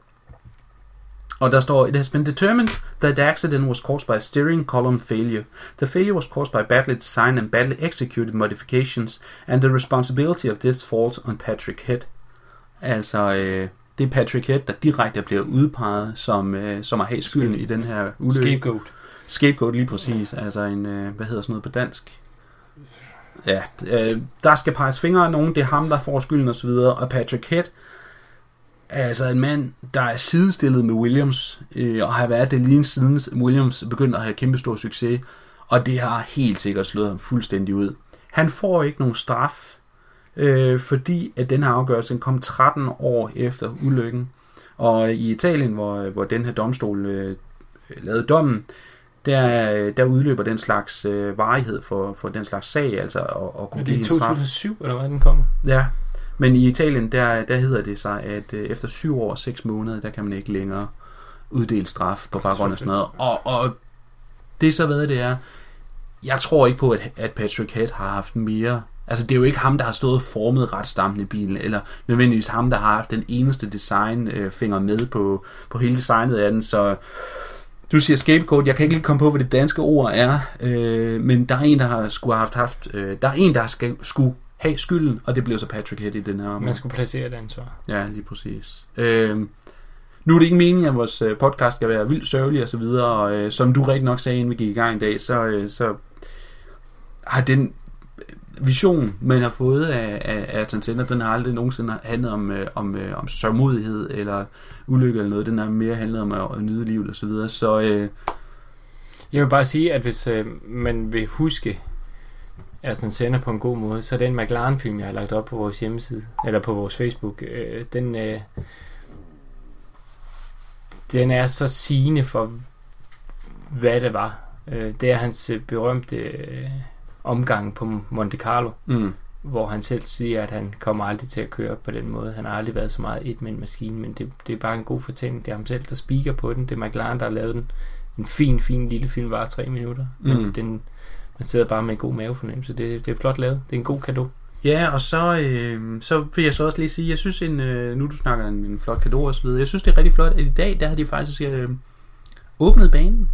Og der står, It has been determined that the accident was caused by steering column failure. The failure was caused by badly designed and badly executed modifications, and the responsibility of this falls on Patrick Head. Altså, øh, det er Patrick Head, der direkte bliver udpeget som, øh, som at have skylden i den her ulykke. Scapegoat. Scapegoat, lige præcis. Altså en, øh, hvad hedder sådan noget på dansk? Ja, øh, der skal peges fingre af nogen, det er ham, der får skylden osv., og Patrick Head, Altså en mand, der er sidestillet med Williams, øh, og har været det lige siden Williams begyndte at have kæmpe stor succes, og det har helt sikkert slået ham fuldstændig ud. Han får ikke nogen straf, øh, fordi at den her afgørelse kom 13 år efter ulykken. Og i Italien, hvor, hvor den her domstol øh, lavede dommen, der, der udløber den slags øh, varighed for, for den slags sag, altså at, at kunne give en straf. Det er 2007, eller hvad den kommer? Ja, men i Italien, der, der hedder det sig, at øh, efter syv år og seks måneder, der kan man ikke længere uddele straf på baggrund af sådan noget. Og, og det så hvad det er. Jeg tror ikke på, at, at Patrick Head har haft mere... Altså, det er jo ikke ham, der har stået formet retstampen i bilen, eller nødvendigvis ham, der har haft den eneste designfinger øh, med på, på hele designet af den, så... Du siger scapegoat, jeg kan ikke lige komme på, hvad det danske ord er, øh, men der er en, der har skulle have haft, haft øh, der er en, der skal, skulle have skylden, og det blev så Patrick Head i den her Man skulle placere det ansvar. Ja, lige præcis. Øh, nu er det ikke meningen, at vores øh, podcast skal være vildt sørgelig og så videre, og øh, som du rigtig nok sagde, inden vi gik i gang i dag, så, øh, så har den vision, man har fået af, af, af Tanzania, den har aldrig nogensinde handlet om, øh, om, øh, om sørmodighed eller ulykke eller noget. Den har mere handlet om at, at nyde livet og så videre. Så øh, jeg vil bare sige, at hvis øh, man vil huske at den sender på en god måde. Så den McLaren-film, jeg har lagt op på vores hjemmeside, eller på vores Facebook, øh, den, øh, den er så sigende for, hvad det var. Øh, det er hans øh, berømte øh, omgang på Monte Carlo. Mm. hvor han selv siger, at han kommer aldrig til at køre på den måde. Han har aldrig været så meget et med en maskine, men det, det er bare en god fortælling. Det er ham selv, der speaker på den. Det er McLaren, der har lavet den. En fin, fin lille film, var tre minutter. Men Mm. den, man sidder bare med en god mavefornemmelse. Det, det er flot lavet. Det er en god gave. Ja, og så, øh, så vil jeg så også lige sige, jeg synes, en, øh, nu du snakker en, en flot kado og så videre, jeg synes, det er rigtig flot, at i dag, der har de faktisk øh, åbnet banen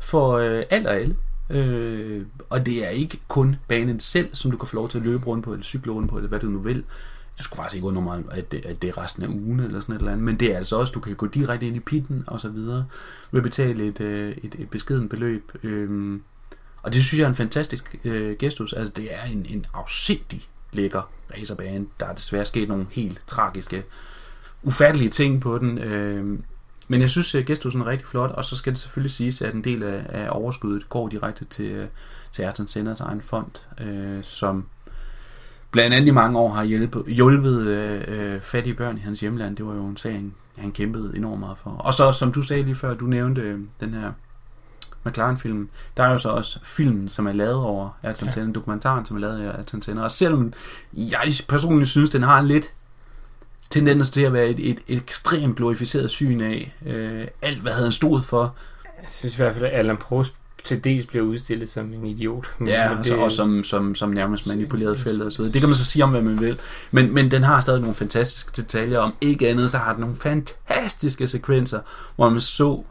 for øh, alt og alle. Øh, og det er ikke kun banen selv, som du kan få lov til at løbe rundt på, eller cykle rundt på, eller hvad du nu vil. Du skulle faktisk ikke undre mig, at det, at det er resten af ugen, eller sådan et eller andet. Men det er altså også, du kan gå direkte ind i pitten, og så videre, ved at betale et, øh, et, et beskeden beløb. Øh, og det synes jeg er en fantastisk øh, gestus. Altså, det er en, en afsindig lækker racerbane. Der er desværre sket nogle helt tragiske, ufattelige ting på den. Øh, men jeg synes, at gestusen er rigtig flot, og så skal det selvfølgelig siges, at en del af, af overskuddet går direkte til, øh, til Ayrton Senders egen fond, øh, som blandt andet i mange år har hjælpet, hjulpet øh, øh, fattige børn i hans hjemland. Det var jo en sag, han- han kæmpede enormt meget for. Og så, som du sagde lige før, du nævnte den her McLaren-film. Der er jo så også filmen, som er lavet over Ayrton Ja. Senna, dokumentaren, som er lavet af Ayrton Senna. Og selvom jeg personligt synes, den har lidt tendens til at være et, et, et ekstremt glorificeret syn af øh, alt, hvad han stod for. Jeg synes i hvert fald, at Alan Prost til dels bliver udstillet som en idiot. Men, Ja, men og, så, og som, som, som nærmest manipuleret Yes. felter og så videre. Det kan man så sige om, hvad man vil. Men, men den har stadig nogle fantastiske detaljer. Om ikke andet, så har den nogle fantastiske sekvenser, hvor man så,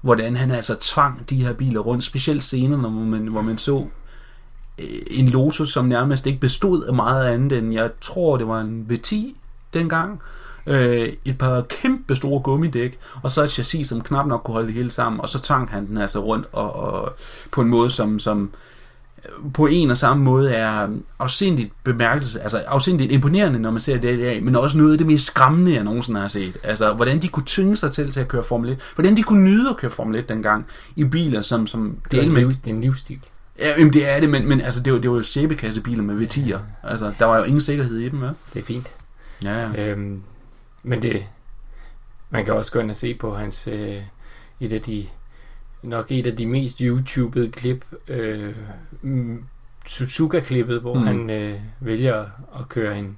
hvordan han altså tvang de her biler rundt. Specielt scenerne, hvor man, hvor man så øh, en Lotus, som nærmest ikke bestod af meget andet end, jeg tror, det var en V10 dengang. Øh, et par kæmpe store gummidæk, og så et chassis, som knap nok kunne holde det hele sammen, og så tvang han den altså rundt og, og på en måde, som, som på en og samme måde er afsindigt bemærkelse, altså afsindigt imponerende, når man ser det i dag, men også noget af det mest skræmmende, jeg nogensinde har set. Altså, hvordan de kunne tynge sig til til at køre Formel 1. Hvordan de kunne nyde at køre Formel 1 dengang i biler, som, som det, er en liv, det er en livsstil. ja, jamen, det er det, men, men altså, det var, det var jo sæbekassebiler med V10'er. Altså, der var jo ingen sikkerhed i dem, ja. Det er fint. Ja, ja. Øhm, men det, man kan også gå ind og se på hans, øh, et af de, nok et af de mest YouTubede klip, øh, mm, Suzuka-klippet, hvor Mm. han øh, vælger at køre en,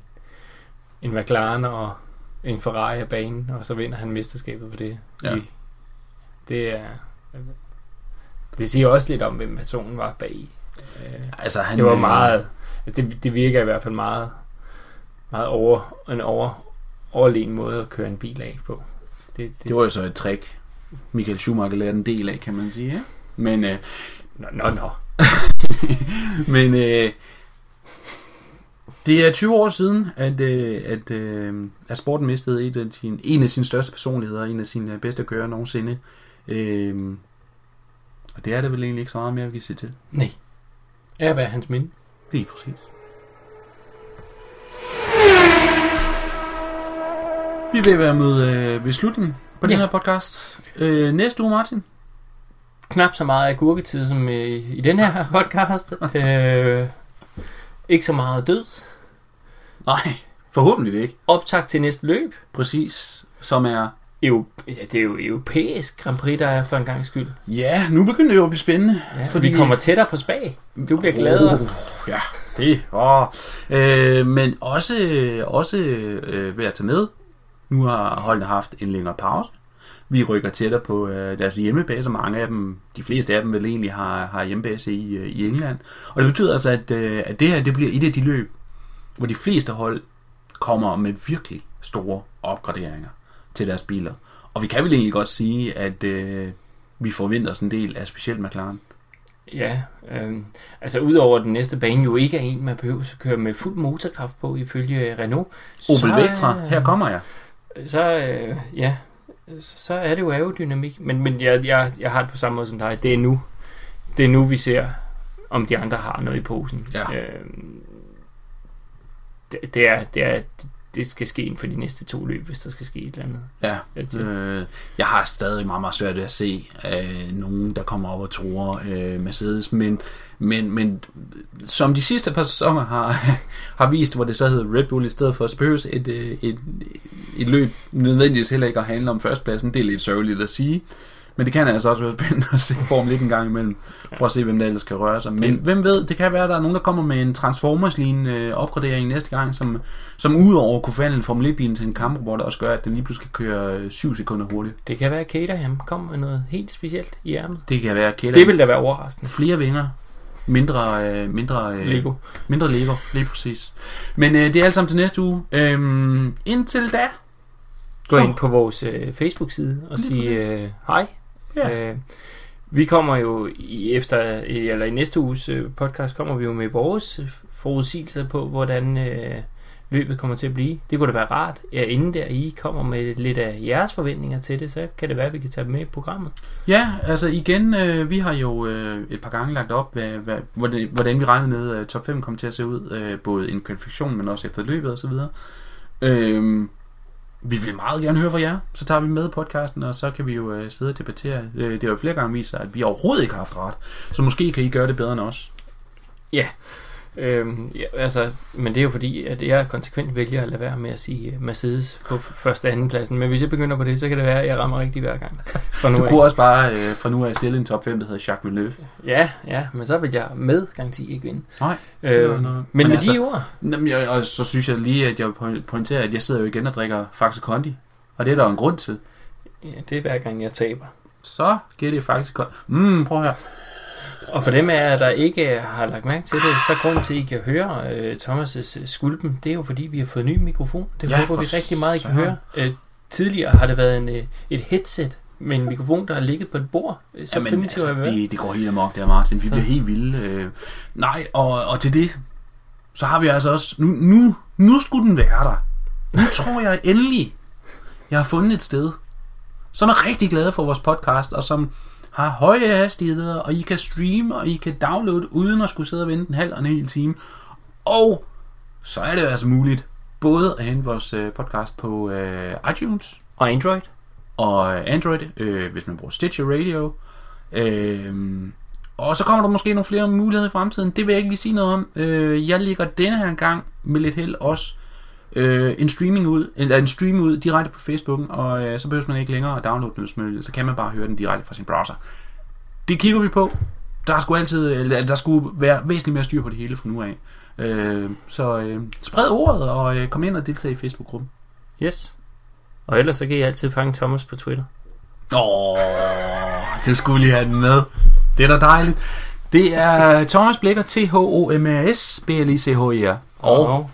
en McLaren og en Ferrari af banen, og så vinder han mesterskabet på det. Ja. Det er, det siger også lidt om, hvem personen var bag. Øh, Altså, han, det var øh, meget, det, det virker i hvert fald meget, meget over, en over, overlegen måde at køre en bil af på. Det, Det var jo så et trick, Michael Schumacher lærte en del af, kan man sige. Ja? Men, øh, Nå, nå, nå. (laughs) men øh, det er 20 år siden, at, øh, at, øh, at sporten mistede et af sin, en af sine største personligheder, en af sine bedste kører nogensinde. Øh, og det er der vel egentlig ikke så meget mere, vi kan sige til. Nej. Ja, hvad er hans minde? Lige præcis. Vi vil være med øh, ved slutningen på ja. Den her podcast. Øh, næste uge, Martin. Knap så meget agurketid som øh, i den her (laughs) podcast. øh, ikke så meget død. Nej, forhåbentlig ikke. Optag til næste løb. Præcis, som er... Jo, ja, det er jo europæisk Grand Prix, der er for en gang skyld. Ja, nu begynder det jo at blive spændende. Ja, fordi... Vi kommer tættere på spag. Du bliver gladere. Oh, ja, det. Oh. Øh, men også, også øh, ved at tage med. Nu har holdene haft en længere pause. Vi rykker tættere på øh, deres hjemmebase, og mange af dem, de fleste af dem vel egentlig har, har hjemmebase i, øh, i England. Og det betyder altså, at, øh, at det her det bliver et af de løb, hvor de fleste hold kommer med virkelig store opgraderinger til deres biler. Og vi kan vel egentlig godt sige, at øh, vi forventer os en del af specielt McLaren. Ja, øhm, altså udover den næste bane jo ikke er en, man behøver at køre med fuld motorkraft på ifølge Renault. Opel så, Vectra, her kommer jeg. Så, øh, ja, så er det jo aerodynamik. Men, men jeg, jeg, jeg har det på samme måde som dig. Det er nu, det er nu vi ser, om de andre har noget i posen. Ja. Øhm, det, det, er, det, er, det skal ske inden for de næste to løb, hvis der skal ske et eller andet. Ja, Jeg, øh, jeg har stadig meget, meget svært ved at se øh, nogen, der kommer op og tror øh, Mercedes, men, men, men som de sidste par sæsoner har, (laughs) har vist, hvor det så hedder Red Bull i stedet for, så behøves et, øh, et, et løb nødvendigvis heller ikke at handle om førstepladsen. Det er lidt sørgeligt at sige, Men det kan altså også være spændende at se Formel 1 en gang imellem, for at se, hvem der ellers kan røre sig. Men Det- hvem ved, det kan være, at der er nogen, der kommer med en Transformers-lignende øh, opgradering næste gang, som, som udover at kunne forvandle en Formel 1-bil til en kamprobot, også gør, at den lige pludselig kan køre 7 sekunder hurtigt. Det kan være, at Caterham kommer med noget helt specielt i ærmet. Det kan være kætter. Det vil da være overraskende. Flere vinger. Mindre, øh, mindre, øh, Lego. mindre Lego, lige præcis. Men øh, det er alt sammen til næste uge. Øhm, indtil da. Gå så- ind på vores øh, Facebook-side og sige øh, hej. Ja. Øh, vi kommer jo i, efter, eller i næste uges øh, podcast, kommer vi jo med vores forudsigelser på, hvordan øh, løbet kommer til at blive. Det kunne da være rart, at inden der I kommer med lidt af jeres forventninger til det, så kan det være, at vi kan tage dem med i programmet. Ja, altså igen, øh, vi har jo øh, et par gange lagt op, hvad, hvad, hvordan, hvordan vi regnede med, at top 5 kommer til at se ud, øh, både i en kvalifikation, men også efter løbet osv. Øh, vi vil meget gerne høre fra jer, så tager vi med i podcasten, og så kan vi jo øh, sidde og debattere. Øh, det har jo flere gange vist sig, at vi overhovedet ikke har haft ret, så måske kan I gøre det bedre end os. Ja, Øhm, ja, altså, men det er jo fordi, at jeg konsekvent vælger at lade være med at sige øh, Mercedes på første og anden pladsen. Men hvis jeg begynder på det, så kan det være, at jeg rammer rigtigt hver gang. (laughs) For nu Du af. kunne også bare øh, fra nu af stille en top 5, der hedder Jacques Villeneuve. Ja, ja, men så vil jeg med garanti ikke vinde. Nej, Øh, men men men med altså- de ord, Jamen, jeg, og så synes jeg lige, at jeg vil pointere, at jeg sidder jo igen og drikker Faxe Kondi. Og det er der jo en grund til. ja, det er hver gang, jeg taber. Så giver det Faxe Kondi. Mm, prøv her. Og for dem af jer, der ikke har lagt mærke til det, så grunden til, at I kan høre øh, Thomas' skulpen, det er jo fordi, vi har fået ny mikrofon. Det Ja, håber vi rigtig meget, I kan høre. Øh, tidligere har det været en, øh, et headset med en mikrofon, der har ligget på et bord. Øh, Så Jamen, primitivt altså, det, det går helt amok der, Martin. Vi Så. bliver helt vilde. Øh. Nej, og, og til det, så har vi altså også... Nu, nu, nu skulle den være der. Nu tror jeg endelig, jeg har fundet et sted, som er rigtig glade for vores podcast, og som har høje hastigheder, og I kan streame, og I kan downloade, uden at skulle sidde og vente en halv og en hel time. Og så er det altså muligt både at hente vores øh, podcast på øh, iTunes, Og Android. og Android, øh, hvis man bruger Stitcher Radio. Øh, og så kommer der måske nogle flere muligheder i fremtiden. Det vil jeg ikke lige sige noget om. Øh, jeg lægger denne her gang med lidt held også øh, en streaming ud, eller en stream ud direkte på Facebook, og øh, så behøver man ikke længere at downloade den, så kan man bare høre den direkte fra sin browser. Det kigger vi på. Der skulle altid, eller der skulle være væsentligt mere styr på det hele fra nu af. Øh, så øh, spred ordet og øh, kom ind og deltag i Facebook-gruppen. Yes. Og ellers så kan I altid fange Thomas på Twitter. Åh, du skulle lige have den med. Det er da dejligt. Det er Thomas Blikker, T-H-O-M-A-S, B-L-I-C-H-E-R. Og Og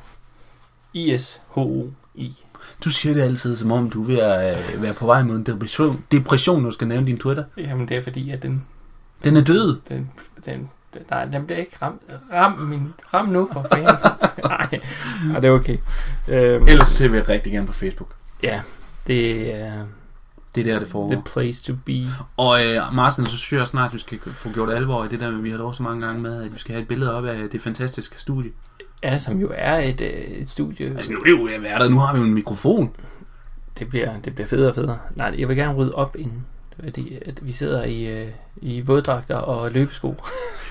I-S-H-O-I. du siger det altid, som om du er ved at øh, være på vej mod en depression, depression når du skal nævne din Twitter. Jamen det er fordi, at den, Den er død. den, den, nej, den bliver ikke ramt. Ram, min, ram nu for fanden. (laughs) nej, nej, det er okay. Øhm, Ellers ser vi rigtig gerne på Facebook. Ja, det er Det er der, det foregår. the place to be. Og øh, Martin, så synes jeg snart, at vi skal få gjort alvor i det der, vi har lov så mange gange med, at vi skal have et billede op af det fantastiske studie. Ja, som jo er et, øh, et studie. Altså nu er det jo der. Nu har vi jo en mikrofon. Det bliver, det bliver federe og federe. Nej, jeg vil gerne rydde op inden. Fordi at vi sidder i, øh, i våddragter og løbesko.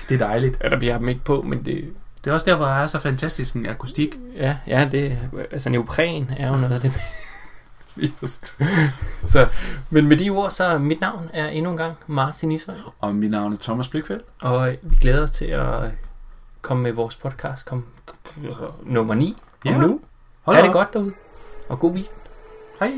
Det er dejligt. Eller vi har dem ikke på, men det, Det er også derfor, der er så fantastisk en akustik. ja, ja, det, altså neopren er jo noget af det. (laughs) så, men med de ord, så mit navn er endnu en gang Martin Ishøj, Og mit navn er Thomas Blikfeldt. og vi glæder os til at komme med vores podcast, kom, nummer 9 om Ja. nu. Hold da det godt derude, og god weekend. Hej.